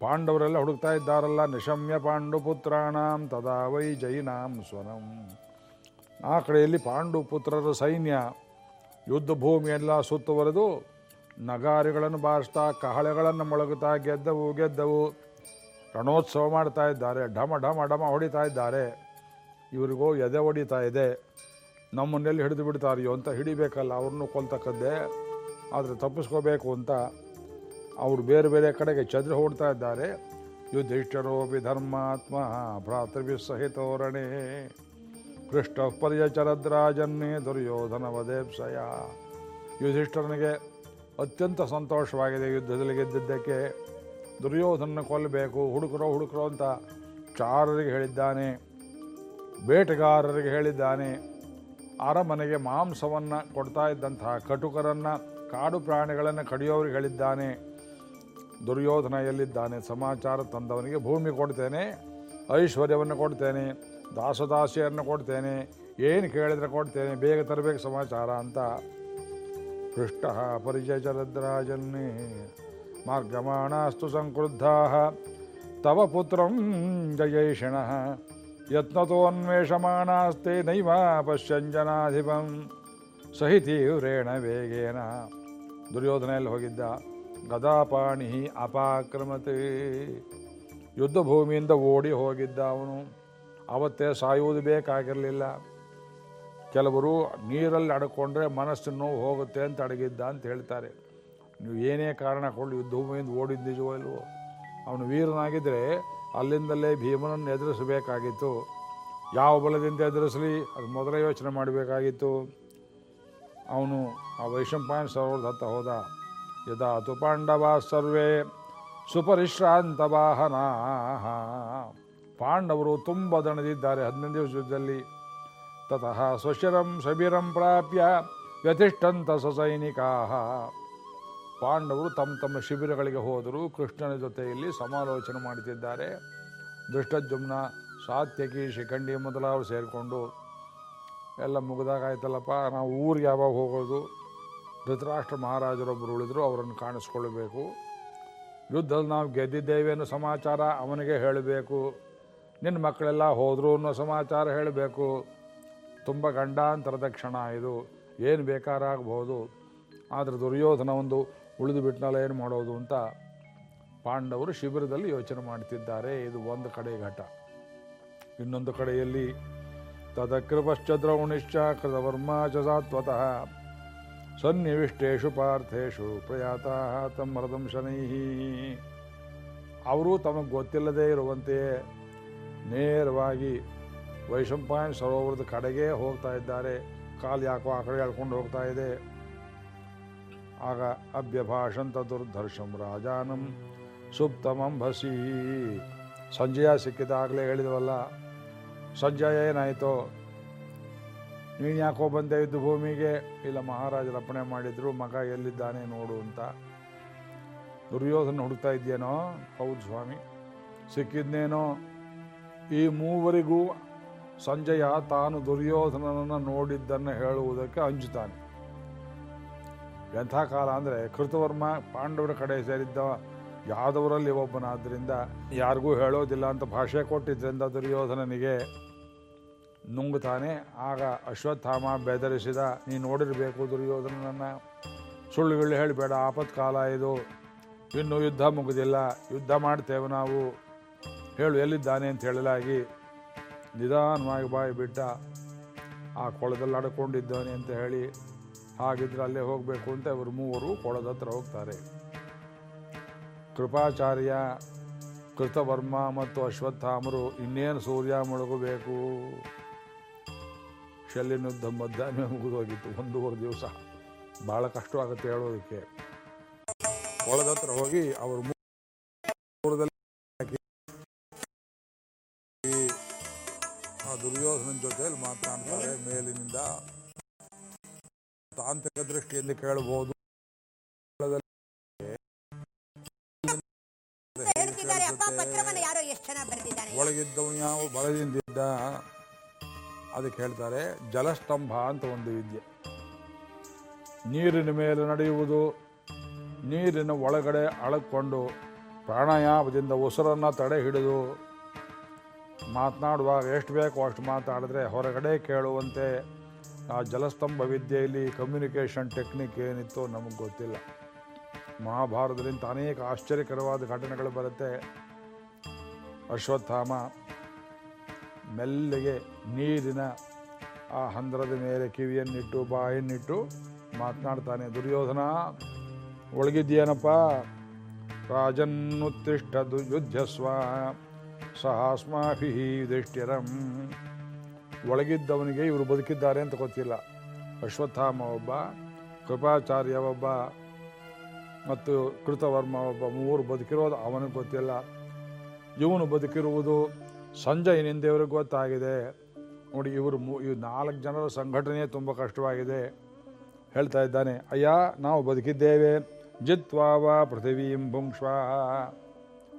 ಪಾಂಡವರೆಲ್ಲ ಹುಡುಕ್ತಾ ಇದ್ದಾರಲ್ಲ, ನಿಶಮ್ಯ ಪಾಂಡು ಪುತ್ರಾಣಾಂ ತದಾ ವೈ ಜೈನಾಂ ಸ್ವನಂ. ಆ ಕಡೆಯಲ್ಲಿ ಪಾಂಡು ಪುತ್ರರ ಸೈನ್ಯ, ಯುದ್ಧ ಭೂಮಿಯೆಲ್ಲ ಸುತ್ತುವರೆದು ನಗಾರಿಗಳನ್ನು ಬಾರಿಸ್ತಾ, ಕಹಳೆಗಳನ್ನು ಮೊಳಗುತ್ತಾ ಗೆದ್ದವು ಗೆದ್ದವು, ರಣೋತ್ಸವ ಮಾಡ್ತಾ ಇದ್ದಾರೆ, ಢಮ ಢಮ ಢಮ ಹೊಡಿತಾ ಇದ್ದಾರೆ. ಇವರಿಗೂ ಎದೆ ಹೊಡಿತಾ ಇದೆ. ನಮ್ಮನ್ನೆಲ್ಲಿ ಹಿಡಿದು ಬಿಡ್ತಾರಿಯೋ ಅಂತ ಹಿಡಿಬೇಕಲ್ಲ, ಅವ್ರನ್ನೂ ಕೊಲ್ತಕ್ಕದ್ದೇ. ಆದರೆ ತಪ್ಪಿಸ್ಕೋಬೇಕು ಅಂತ ಅವರು ಬೇರೆ ಬೇರೆ ಕಡೆಗೆ ಚದ್ರ ಹೊಡ್ತಾ ಇದ್ದಾರೆ. ಯುಧಿಷ್ಠರೋಪಿ ಧರ್ಮಾತ್ಮ ಭ್ರಾತೃಭಿ ಸಹಿತೋರಣೆ ಕೃಷ್ಣ ಪರ್ಯಚರದ್ರಾಜನ್ನೇ ದುರ್ಯೋಧನ ವದೇಪ್ಸಯ ಯುಧಿಷ್ಠರನಿಗೆ ಅತ್ಯಂತ ಸಂತೋಷವಾಗಿದೆ ಯುದ್ಧದಲ್ಲಿ ಗೆದ್ದಿದ್ದಕ್ಕೆ. ದುರ್ಯೋಧನ ಕೊಲ್ಲಬೇಕು ಹುಡುಕರೋ ಹುಡುಕರೋ ಅಂತ ಚಾರರಿಗೆ ಹೇಳಿದ್ದಾನೆ. ಬೇಟೆಗಾರರಿಗೆ ಹೇಳಿದ್ದಾನೆ, ಅರಮನೆಗೆ ಮಾಂಸವನ್ನು ಕೊಡ್ತಾ ಇದ್ದಂತಹ ಕಟುಕರನ್ನು, ಕಾಡು ಪ್ರಾಣಿಗಳನ್ನು ಕಡಿಯೋರಿಗೆ ಹೇಳಿದ್ದಾನೆ. ದುರ್ಯೋಧನ ಎಲ್ಲಿದ್ದಾನೆ? ಸಮಾಚಾರ ತಂದವನಿಗೆ ಭೂಮಿ ಕೊಡ್ತೇನೆ, ಐಶ್ವರ್ಯವನ್ನು ಕೊಡ್ತೇನೆ ದಾಸದಾಸಿಯನ್ನು ಕೊಡ್ತೇನೆ, ಏನು ಕೇಳಿದರೆ ಕೊಡ್ತೇನೆ, ಬೇಗ ತರಬೇಕು ಸಮಾಚಾರ ಅಂತ ಪೃಷ್ಟ ಪರಿಚಯಚರದ್ರಾಜನ್ನೇ ಮಾರ್ಗಮಾಣಾಸ್ತು ಸಂಕ್ರುದ್ಧಾ ತವ ಪುತ್ರಂ ಜಯೈಷಿಣ. ಯತ್ನತೋನ್ವೇಷಮಾಣಾಸ್ತೆ ನೈವ ಪಶ್ಯಂಜನಾಧಿಪಂ ಸಹಿತೀವ್ರೇಣ ವೇಗೇನ. ದುರ್ಯೋಧನೆಯಲ್ಲಿ ಹೋಗಿದ್ದ ಗದಾಪಾಣಿ ಅಪಾಕ್ರಮತೆ. ಯುದ್ಧ ಭೂಮಿಯಿಂದ ಓಡಿ ಹೋಗಿದ್ದ ಅವನು. ಅವತ್ತೇ ಸಾಯುವುದು ಬೇಕಾಗಿರಲಿಲ್ಲ. ಕೆಲವರು ನೀರಲ್ಲಿ ಅಡ್ಕೊಂಡ್ರೆ ಮನಸ್ಸು ನೋವು ಹೋಗುತ್ತೆ ಅಂತ ಅಡಗಿದ್ದ ಅಂತ ಹೇಳ್ತಾರೆ. ನೀವು ಏನೇ ಕಾರಣ ಯುದ್ಧ ಭೂಮಿಯಿಂದ ಓಡಿದ ನಿಜವೋ ಇಲ್ವೋ? ಅವನು ವೀರನಾಗಿದ್ದರೆ ಅಲ್ಲಿಂದಲೇ ಭೀಮನನ್ನು ಎದುರಿಸಬೇಕಾಗಿತ್ತು. ಯಾವ ಬಲದಿಂದ ಎದುರಿಸಲಿ, ಅದು ಮೊದಲ ಯೋಚನೆ ಮಾಡಬೇಕಾಗಿತ್ತು. ಅವನು ಆ ವೈಶಂಪಾಯನ ಸರೋವರದ ಹತ್ತ ಹೋದ. ಯದಾ ತು ಪಾಂಡವ ಸರ್ವೇ ಸುಪರಿಶ್ರಾಂತ ವಾಹನ ಪಾಂಡವರು ತುಂಬ ದಣದಿದ್ದಾರೆ ಹದಿನೈದು ದಿವಸ ಯುದ್ಧದಲ್ಲಿ. ತತಃ ಸ್ವಶಿರಂ ಶಬಿರಂ ಪ್ರಾಪ್ಯ ವ್ಯತಿಷ್ಠಂತ ಸಸೈನಿಕಾ ಪಾಂಡವರು ತಮ್ಮ ತಮ್ಮ ಶಿಬಿರಗಳಿಗೆ ಹೋದರು ಕೃಷ್ಣನ ಜೊತೆಯಲ್ಲಿ ಸಮಾಲೋಚನೆ ಮಾಡುತ್ತಿದ್ದಾರೆ ದುಷ್ಟಜುಮ್ನ ಸಾತ್ಯಕಿ ಶಿಖಂಡಿ ಮೊದಲಾವರು ಸೇರಿಕೊಂಡು, ಎಲ್ಲ ಮುಗಿದಾಗಾಯ್ತಲ್ಲಪ್ಪ ನಾವು ಊರಿಗೆ ಯಾವಾಗ ಹೋಗೋದು? ಧೃತರಾಷ್ಟ್ರ ಮಹಾರಾಜರೊಬ್ಬರು ಉಳಿದ್ರು, ಅವರನ್ನು ಕಾಣಿಸ್ಕೊಳ್ಬೇಕು. ಯುದ್ಧದಲ್ಲಿ ನಾವು ಗೆದ್ದಿದ್ದೇವೆ ಅನ್ನೋ ಸಮಾಚಾರ ಅವನಿಗೆ ಹೇಳಬೇಕು. ನಿನ್ನ ಮಕ್ಕಳೆಲ್ಲ ಹೋದರು ಅನ್ನೋ ಸಮಾಚಾರ ಹೇಳಬೇಕು. ತುಂಬ ಗಂಡಾಂತರದ ಕ್ಷಣ ಇದು. ಏನು ಬೇಕಾರಾಗಬಹುದು ಆದರೆ ದುರ್ಯೋಧನ ಒಂದು ಉಳಿದು ಬಿಟ್ಟನಲ್ಲ ಏನು ಮಾಡೋದು ಅಂತ ಪಾಂಡವರು ಶಿಬಿರದಲ್ಲಿ ಯೋಚನೆ ಮಾಡ್ತಿದ್ದಾರೆ. ಇದು ಒಂದು ಕಡೆ ಘಟ. ಇನ್ನೊಂದು ಕಡೆಯಲ್ಲಿ ತದಕೃಪಶ್ಚದ್ರೌಣಿಶ್ಚ ಕೃತವರ್ಮ ಚ ಸಾತ್ವತಃ ಸನ್ನಿವಿಷ್ಟೇಶು ಪಾರ್ಥೇಶು ಪ್ರಯಾತಾ ತಮ್ಮರದಂ ಶನೈ. ಅವರು ತಮಗೆ ಗೊತ್ತಿಲ್ಲದೇ ಇರುವಂತೆಯೇ ನೇರವಾಗಿ ವೈಶಂಪಾಯನ ಸರೋವರದ ಕಡೆಗೆ ಹೋಗ್ತಾ ಇದ್ದಾರೆ. ಕಾಲು ಯಾಕೋ ಆ ಕಡೆ ಎಳ್ಕೊಂಡು ಹೋಗ್ತಾ ಇದೆ. ಆಗ ಅಭ್ಯಭಾಷಂತ ದುರ್ಧರ್ಷಂ ರಾಜಾನಂ ಸುಪ್ತಮಂಭಸಿ ಸಂಜಯ ಸಿಕ್ಕಿದಾಗಲೇ ಹೇಳಿದವಲ್ಲ, ಸಂಜಯ ಏನಾಯಿತು? ನೀನು ಯಾಕೋ ಬಂದೆ ಇದ್ದು ಭೂಮಿಗೆ? ಇಲ್ಲ, ಮಹಾರಾಜರು ಅಪ್ಪಣೆ ಮಾಡಿದ್ರು, ಮಗ ಎಲ್ಲಿದ್ದಾನೆ ನೋಡು ಅಂತ. ದುರ್ಯೋಧನ ಹುಡುಕ್ತಾ ಇದ್ದೇನೋ ಹೌದು ಸ್ವಾಮಿ, ಸಿಕ್ಕಿದ್ನೇನೋ? ಈ ಮೂವರಿಗೂ ಸಂಜಯ ತಾನು ದುರ್ಯೋಧನನನ್ನು ನೋಡಿದ್ದನ್ನು ಹೇಳುವುದಕ್ಕೆ ಅಂಜುತ್ತಾನೆ. ಎಂಥ ಕಾಲ ಅಂದರೆ ಕೃತವರ್ಮ, ಪಾಂಡವರ ಕಡೆ ಸೇರಿದ್ದ ಯಾದವರಲ್ಲಿ ಒಬ್ಬನಾದ್ದರಿಂದ ಯಾರಿಗೂ ಹೇಳೋದಿಲ್ಲ ಅಂತ ಭಾಷೆ ಕೊಟ್ಟಿದ್ದರಿಂದ ದುರ್ಯೋಧನನಿಗೆ ನುಂಗುತ್ತಾನೆ ಆಗ ಅಶ್ವತ್ಥಾಮ ಬೆದರಿಸಿದ ನೀನು ನೋಡಿರಬೇಕು ದುರ್ಯೋಧನನನ್ನು. ಸುಳ್ಳುಗಳು ಹೇಳಬೇಡ, ಆಪತ್ಕಾಲ ಇದು. ಇನ್ನೂ ಯುದ್ಧ ಮುಗಿದಿಲ್ಲ, ಯುದ್ಧ ಮಾಡ್ತೇವೆ ನಾವು. ಹೇಳು, ಎಲ್ಲಿದ್ದಾನೆ? ಅಂತ ಹೇಳಲಾಗಿ ನಿಧಾನವಾಗಿ ಬಾಯಿ ಬಿಟ್ಟ, ಆ ಕೊಳದಲ್ಲಿ ಅಡ್ಕೊಂಡಿದ್ದಾನೆ ಅಂತ ಹೇಳಿ ಹಾಗಿದ್ರೆ ಅಲ್ಲೇ ಹೋಗಬೇಕು ಅಂತ ಇವರು ಮೂವರು ಕೊಳದ ಹತ್ರ ಹೋಗ್ತಾರೆ. ಕೃಪಾಚಾರ್ಯ, ಕೃತವರ್ಮ ಮತ್ತು ಅಶ್ವತ್ಥಾಮರು ಇನ್ನೇನು ಸೂರ್ಯ ಮುಳುಗಬೇಕು? ಶಲ್ಯನ ಯುದ್ಧ ಮಧ್ಯಾಹ್ನ ಮುಗಿದೋಗಿತ್ತು ಒಂದೂವರೆ ದಿವಸ. ಭಾಳ ಕಷ್ಟವಾಗುತ್ತೆ ಹೇಳೋದಕ್ಕೆ. ಕೊಳದ ಹತ್ರ ಹೋಗಿ ಅವರು ದುರ್ಯೋಧನ ಜೊತೆಯಲ್ಲಿ ಮಾತನಾಡ್ತಾರೆ ಮೇಲಿನಿಂದ. ತಾಂತ್ರಿಕ ದೃಷ್ಟಿಯಿಂದ ಕೇಳಬಹುದು. ಒಳಗಿದ್ದವನು ಯಾವ ಬಲದಿಂದಿದ್ದ? ಅದಕ್ಕೆ ಹೇಳ್ತಾರೆ ಜಲಸ್ತಂಭ ಅಂತ ಒಂದು ವಿದ್ಯೆ. ನೀರಿನ ಮೇಲೆ ನಡೆಯುವುದು ನೀರಿನ ಒಳಗಡೆ ಅಳಕೊಂಡು ಪ್ರಾಣಾಯಾಮದಿಂದ ಉಸಿರನ್ನು ತಡೆ ಹಿಡಿದು ಮಾತನಾಡುವಾಗ ಎಷ್ಟು ಬೇಕೋ ಅಷ್ಟು ಮಾತಾಡಿದ್ರೆ ಹೊರಗಡೆ ಕೇಳುವಂತೆ ಆ ಜಲಸ್ತಂಭ ವಿದ್ಯೆಯಲ್ಲಿ ಕಮ್ಯುನಿಕೇಷನ್ ಟೆಕ್ನಿಕ್ ಏನಿತ್ತು ನಮಗೆ ಗೊತ್ತಿಲ್ಲ. ಮಹಾಭಾರತದಿಂದ ಅನೇಕ ಆಶ್ಚರ್ಯಕರವಾದ ಘಟನೆಗಳು ಬರುತ್ತೆ. ಅಶ್ವತ್ಥಾಮ, ಮೆಲ್ಲಗೆ ನೀರಿನ ಆ ಹಂದ್ರದ ಮೇಲೆ ಕಿವಿಯನ್ನಿಟ್ಟು, ಬಾಯನ್ನಿಟ್ಟು ಮಾತನಾಡ್ತಾನೆ. ದುರ್ಯೋಧನ ಒಳಗಿದ್ಯೇನಪ್ಪ ರಾಜನ್ನುತ್ತಿಷ್ಟ ದು- ಯುದ್ಧಸ್ವ ಸಹಾಸ್ಮಾಭಿ ಯುಧಿಷ್ಠಿರಂ ಒಳಗಿದ್ದವನಿಗೆ ಇವರು ಬದುಕಿದ್ದಾರೆ ಅಂತ ಗೊತ್ತಿಲ್ಲ. ಅಶ್ವತ್ಥಾಮ ಒಬ್ಬ, ಕೃಪಾಚಾರ್ಯ ಒಬ್ಬ ಮತ್ತು ಕೃತವರ್ಮ ಒಬ್ಬ ಮೂವರು ಬದುಕಿರೋದು ಅವನಿಗೆ ಗೊತ್ತಿಲ್ಲ. ಇವನು ಬದುಕಿರುವುದು ಸಂಜಯನಿಂದ ಇವ್ರಿಗೆ ಗೊತ್ತಾಗಿದೆ. ನೋಡಿ, ಇವರು ಮೂ ಇವ್ ನಾಲ್ಕು ಜನರ ಸಂಘಟನೆ ತುಂಬ ಕಷ್ಟವಾಗಿದೆ. ಹೇಳ್ತಾ ಇದ್ದಾನೆ, ಅಯ್ಯ, ನಾವು ಬದುಕಿದ್ದೇವೆ. ಜಿತ್ವಾವ ಪೃಥಿವೀಂ ಭುಂಕ್ಷ್ವ.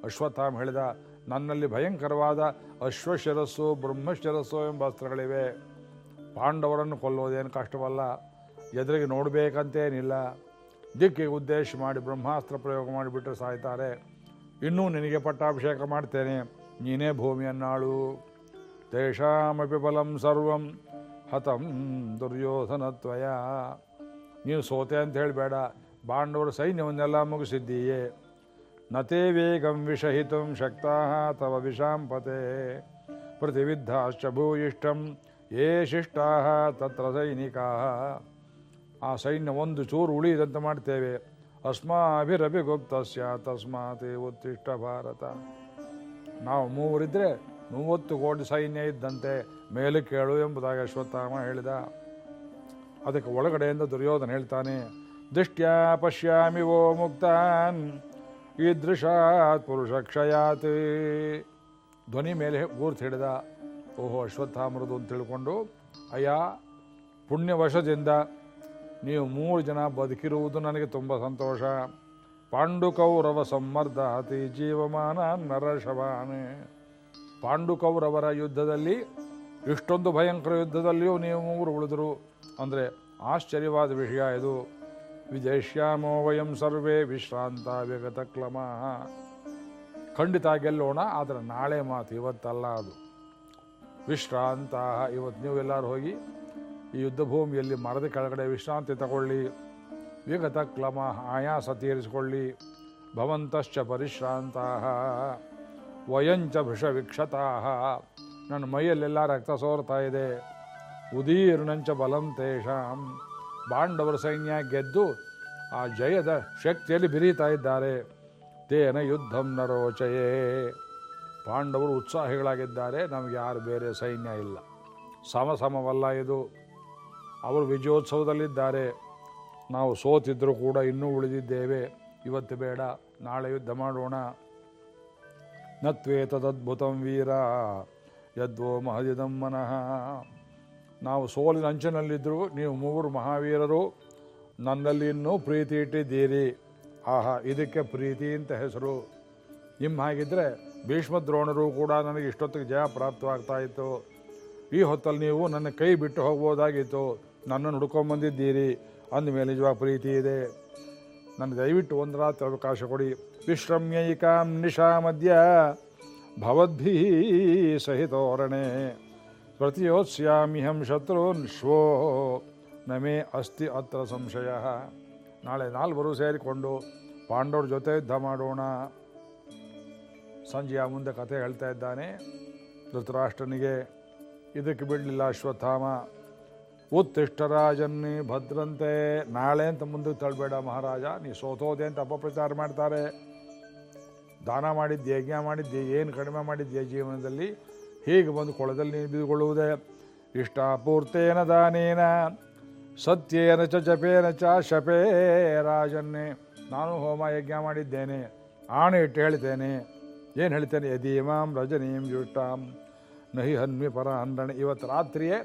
ಅಶ್ವತ್ಥಾಮ ಹೇಳಿದ, ನನ್ನಲ್ಲಿ ಭಯಂಕರವಾದ ಅಶ್ವಶಿರಸ್ಸು, ಬ್ರಹ್ಮಶಿರಸ್ಸು ಎಂಬ ಅಸ್ತ್ರಗಳಿವೆ. ಪಾಂಡವರನ್ನು ಕೊಲ್ಲೋದೇನು ಕಷ್ಟವಲ್ಲ. ಎದುರಿಗೆ ನೋಡಬೇಕಂತೇನಿಲ್ಲ. ದಿಕ್ಕಿಗೆ ಉದ್ದೇಶ ಮಾಡಿ ಬ್ರಹ್ಮಾಸ್ತ್ರ ಪ್ರಯೋಗ ಮಾಡಿಬಿಟ್ರೆ ಸಾಯ್ತಾರೆ. ಇನ್ನೂ ನಿನಗೆ ಪಟ್ಟಾಭಿಷೇಕ ಮಾಡ್ತೇನೆ. ನೀನೇ ಭೂಮಿಯನ್ನಾಳು ತೇಷಾಮಪಿ ಬಲಂ ಸರ್ವಂ ಹತಂ ದುರ್ಯೋಧನತ್ವಯ. ನೀನು ಸೋತೆ ಅಂತ ಹೇಳಬೇಡ. ಪಾಂಡವರ ಸೈನ್ಯವನ್ನೆಲ್ಲ ಮುಗಿಸಿದ್ದೀಯೇ. ನತೇ ವೇಗಂ ವಿಷಹಿತುಂ ಶಕ್ತಾ ತವ ವಿಷಾಂಪತೆ ಪ್ರತಿವಿದ್ಧಾಶ್ಚ ಭೂಯಿಷ್ಠಂ, ಯೇ ಶಿಷ್ಟಾ ತತ್ರ ಸೈನಿಕಾ. ಆ ಸೈನ್ಯ ಒಂದು ಚೂರು ಉಳಿದಂತೆ ಮಾಡ್ತೇವೆ. ಅಸ್ಮಾಭಿರಪಿ ಗುಪ್ತಸ್ಯ ತಸ್ಮಾತ್ ಉತ್ತಿಷ್ಟ ಭಾರತ. ನಾವು ಮೂವರಿದ್ರೆ ಮೂವತ್ತು ಕೋಟಿ ಸೈನ್ಯ ಇದ್ದಂತೆ ಮೇಲೆ ಕೇಳು ಎಂಬುದಾಗಿ ಅಶ್ವತ್ಥಾಮ ಹೇಳಿದ. ಅದಕ್ಕೆ ಒಳಗಡೆಯಿಂದ ದುರ್ಯೋಧನ ಹೇಳ್ತಾನೆ, ದೃಷ್ಟ್ಯಾ ಪಶ್ಯಾಮಿ ಓ ಮುಕ್ತಾನ್. ಈದೃಶಾತ್ ಪುರುಷ ಕ್ಷಯಾತಿ ಧ್ವನಿ ಮೇಲೆ ಗೂರ್ತು ಹಿಡಿದ, ಓಹೋ ಅಶ್ವತ್ಥಾಮರದು ಅಂತ ತಿಳ್ಕೊಂಡು, ಅಯ್ಯ, ಪುಣ್ಯವಶದಿಂದ ನೀವು ಮೂರು ಜನ ಬದುಕಿರುವುದು ನನಗೆ ತುಂಬ ಸಂತೋಷ. ಪಾಂಡುಕೌರವ ಸಮ್ಮರ್ದ ಅತಿ ಜೀವಮಾನ ನರಶವಾನೆ ಪಾಂಡುಕೌರವರ ಯುದ್ಧದಲ್ಲಿ, ಇಷ್ಟೊಂದು ಭಯಂಕರ ಯುದ್ಧದಲ್ಲಿಯೂ ನೀವು ಮೂರು ಉಳಿದರು. ಅಂದರೆ ಆಶ್ಚರ್ಯವಾದ ವಿಷಯ ಇದು. ವಿಜಯಿಷ್ಯಾಮೋ ವಯಂ ಸರ್ವೇ ವಿಶ್ರಾಂತ ವಿಗತ ಕ್ಲಮ ಖಂಡಿತ ಗೆಲ್ಲೋಣ, ಆದರೆ ನಾಳೆ ಮಾತು, ಇವತ್ತಲ್ಲ ಅದು. ವಿಶ್ರಾಂತ ಇವತ್ತು ನೀವೆಲ್ಲರೂ ಹೋಗಿ ಈ ಯುದ್ಧ ಭೂಮಿಯಲ್ಲಿ ಮರದ ಕೆಳಗಡೆ ವಿಶ್ರಾಂತಿ ತಗೊಳ್ಳಿ. ವಿಗತ ಕ್ಲಮ ಆಯಾಸ ತೀರಿಸಿಕೊಳ್ಳಿ. ಭವಂತಶ್ಚ ಪರಿಶ್ರಾಂತ ವಯಂಚ ಭೃಷ ವಿಕ್ಷತಾ ನನ್ನ ಮೈಯಲ್ಲೆಲ್ಲ ರಕ್ತ ಸೋರ್ತಾ ಇದೆ. ಉದೀರ್ಣಂಚ ಬಲಂ ತೇಷಾಂ. ಪಾಂಡವರ ಸೈನ್ಯ ಗೆದ್ದು ಆ ಜಯದ ಶಕ್ತಿಯಲ್ಲಿ ಬಿರಿತಾ ಇದ್ದಾರೆ. ತೇನ ಯುದ್ಧಂ ನರೋಚಯೇ. ಪಾಂಡವರು ಉತ್ಸಾಹಿಗಳಾಗಿದ್ದಾರೆ. ನಮಗೆ ಯಾರು ಬೇರೆ ಸೈನ್ಯ ಇಲ್ಲ. ಸಮಸಮವಲ್ಲ ಇದು. ಅವರು ವಿಜಯೋತ್ಸವದಲ್ಲಿದ್ದಾರೆ. ನಾವು ಸೋತಿದ್ದರೂ ಕೂಡ ಇನ್ನೂ ಉಳಿದಿದ್ದೇವೆ. ಇವತ್ತು ಬೇಡ. ನಾಳೆ ಯುದ್ಧ ಮಾಡೋಣ. ನತ್ವೇತದದ್ಭುತಂ ವೀರ. ಯದ್ವೋ ಮಹದಿದಂ ಮನಃ. ನಾವು ಸೋಲಿನ ಅಂಚಿನಲ್ಲಿದ್ದರೂ ನೀವು ಮೂವರು ಮಹಾವೀರರು, ನನ್ನಲ್ಲಿ ಇನ್ನೂ ಪ್ರೀತಿ ಇಟ್ಟಿದ್ದೀರಿ. ಆಹಾ, ಇದಕ್ಕೆ ಪ್ರೀತಿ ಅಂತ ಹೆಸರು. ನಿಮ್ಮ ಹಾಗಿದ್ದರೆ ಭೀಷ್ಮ ದ್ರೋಣರು ಕೂಡ ನನಗೆ ಇಷ್ಟೊತ್ತಿಗೆ ಜಯ ಪ್ರಾಪ್ತವಾಗ್ತಾ ಇತ್ತು. ಈ ಹೊತ್ತಲ್ಲಿ ನೀವು ನನ್ನ ಕೈ ಬಿಟ್ಟು ಹೋಗ್ಬೋದಾಗಿತ್ತು. ನನ್ನನ್ನು ಅಂದ ಮೇಲೆ ನಿಜವಾಗ ಪ್ರೀತಿ ಇದೆ. ನನಗೆ ದಯವಿಟ್ಟು ಒಂದು ರಾತ್ರಿ ಅವಕಾಶ ಕೊಡಿ. ವಿಶ್ರಮ್ಯೈಕಾಂ ನಿಶಾ ಮಧ್ಯ ಭವದ್ಭೀ ಸಹಿತೋರಣೆ. ಪ್ರತಿಯೋತ್ಸ್ಯಾಮಿಹಂ ಶತ್ರುನ್ ಶೋ ನಮೇ ಅಸ್ತಿ ಅತ್ರ ಸಂಶಯ. ನಾಳೆ ನಾಲ್ವರು ಸೇರಿಕೊಂಡು ಪಾಂಡವ್ರ ಜೊತೆ ಯುದ್ಧ ಮಾಡೋಣ. ಸಂಜೆಯ ಮುಂದೆ ಕಥೆ ಹೇಳ್ತಾ ಇದ್ದಾನೆ. ಧೃತರಾಷ್ಟ್ರನಿಗೆ ಇದಕ್ಕೆ ಬಿಡಲಿಲ್ಲ ಅಶ್ವತ್ಥಾಮ. ಉತ್ತಿಷ್ಟರಾಜನ್ನಿ ಭದ್ರಂತೆ, ನಾಳೆ ಅಂತ ಮುಂದಕ್ಕೆ ತಳ್ಬೇಡ ಮಹಾರಾಜ, ನೀ ಸೋತೋದೆ ಅಂತ ಅಪಪ್ರಚಾರ ಮಾಡ್ತಾರೆ. ದಾನ ಮಾಡಿದ್ದೆ ಯಜ್ಞ ಮಾಡಿದ್ದೆ ಏನು ಕಡಿಮೆ ಮಾಡಿದ್ದೆ ಜೀವನದಲ್ಲಿ? ಹೀಗೆ ಬಂದು ಕೊಳದಲ್ಲಿ ಬಿದ್ದುಕೊಳ್ಳುವುದೇ ಇಷ್ಟಾಪೂರ್ತೇನ ದಾನೇನ, ಸತ್ಯೇನ ಚ ಜಪೇನ ಚ ಶಪೇ ರಾಜನ್ನೇ. ನಾನು ಹೋಮ ಯಜ್ಞ ಮಾಡಿದ್ದೇನೆ, ಆಣೆ ಇಟ್ಟು ಹೇಳ್ತೇನೆ ಏನು ಹೇಳ್ತೇನೆ? ಯದೀಮಾಂ ರಜನೀಂ ಯುಷ್ಟಾಂ. ನಹಿ ಹನ್ಮಿ ಪರ ಅಂದಣೆ ಇವತ್ತು ರಾತ್ರಿಯೇ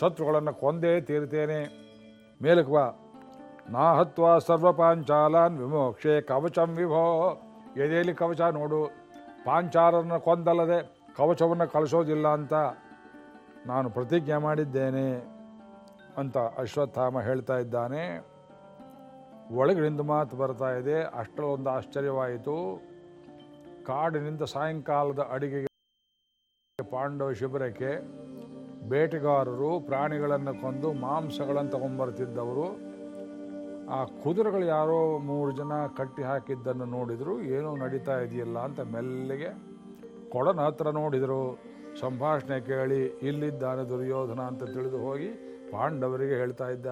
ಶತ್ರುಗಳನ್ನು ಕೊಂದೇ ತೀರ್ತೇನೆ. ಮೇಲಕ್ಕೆ ನಾಹತ್ವ ನಾ ಹತ್ವ ಸರ್ವ ಪಾಂಚಾಲಾನ್ ವಿಮೋಕ್ಷೆ ಕವಚಂ ವಿಭೋ. ಎದೆಯಲ್ಲಿ ಕವಚ ನೋಡು. ಪಾಂಚಾಲರನ್ನು ಕೊಂದಲ್ಲದೆ ಕವಚವನ್ನು ಕಳಿಸೋದಿಲ್ಲ ಅಂತ ನಾನು ಪ್ರತಿಜ್ಞೆ ಮಾಡಿದ್ದೇನೆ ಅಂತ ಅಶ್ವತ್ಥಾಮ ಹೇಳ್ತಾ ಇದ್ದಾನೆ. ಒಳಗಿನಿಂದ ಮಾತು ಬರ್ತಾ ಇದೆ. ಅಷ್ಟರೊಂದು ಆಶ್ಚರ್ಯವಾಯಿತು. ಕಾಡಿನಿಂದ ಸಾಯಂಕಾಲದ ಅಡಿಗೆಗೆ ಪಾಂಡವ ಶಿಬಿರಕ್ಕೆ ಬೇಟೆಗಾರರು ಪ್ರಾಣಿಗಳನ್ನು ಕೊಂದು ಮಾಂಸಗಳನ್ನು ತಗೊಂಬರ್ತಿದ್ದವರು. ಆ ಕುದುರೆಗಳು ಯಾರೋ ಮೂರು ಜನ ಕಟ್ಟಿ ಹಾಕಿದ್ದನ್ನು ನೋಡಿದರು. ಏನೂ ನಡೀತಾ ಇದೆಯಲ್ಲ ಅಂತ ಮೆಲ್ಲಿಗೆ ಕೊಡನ ಹತ್ರ ನೋಡಿದರು. ಸಂಭಾಷಣೆ ಕೇಳಿ ಇಲ್ಲಿದ್ದಾನೆ ದುರ್ಯೋಧನ ಅಂತ ತಿಳಿದು ಹೋಗಿ ಪಾಂಡವರಿಗೆ ಹೇಳ್ತಾ ಇದ್ದಾರೆ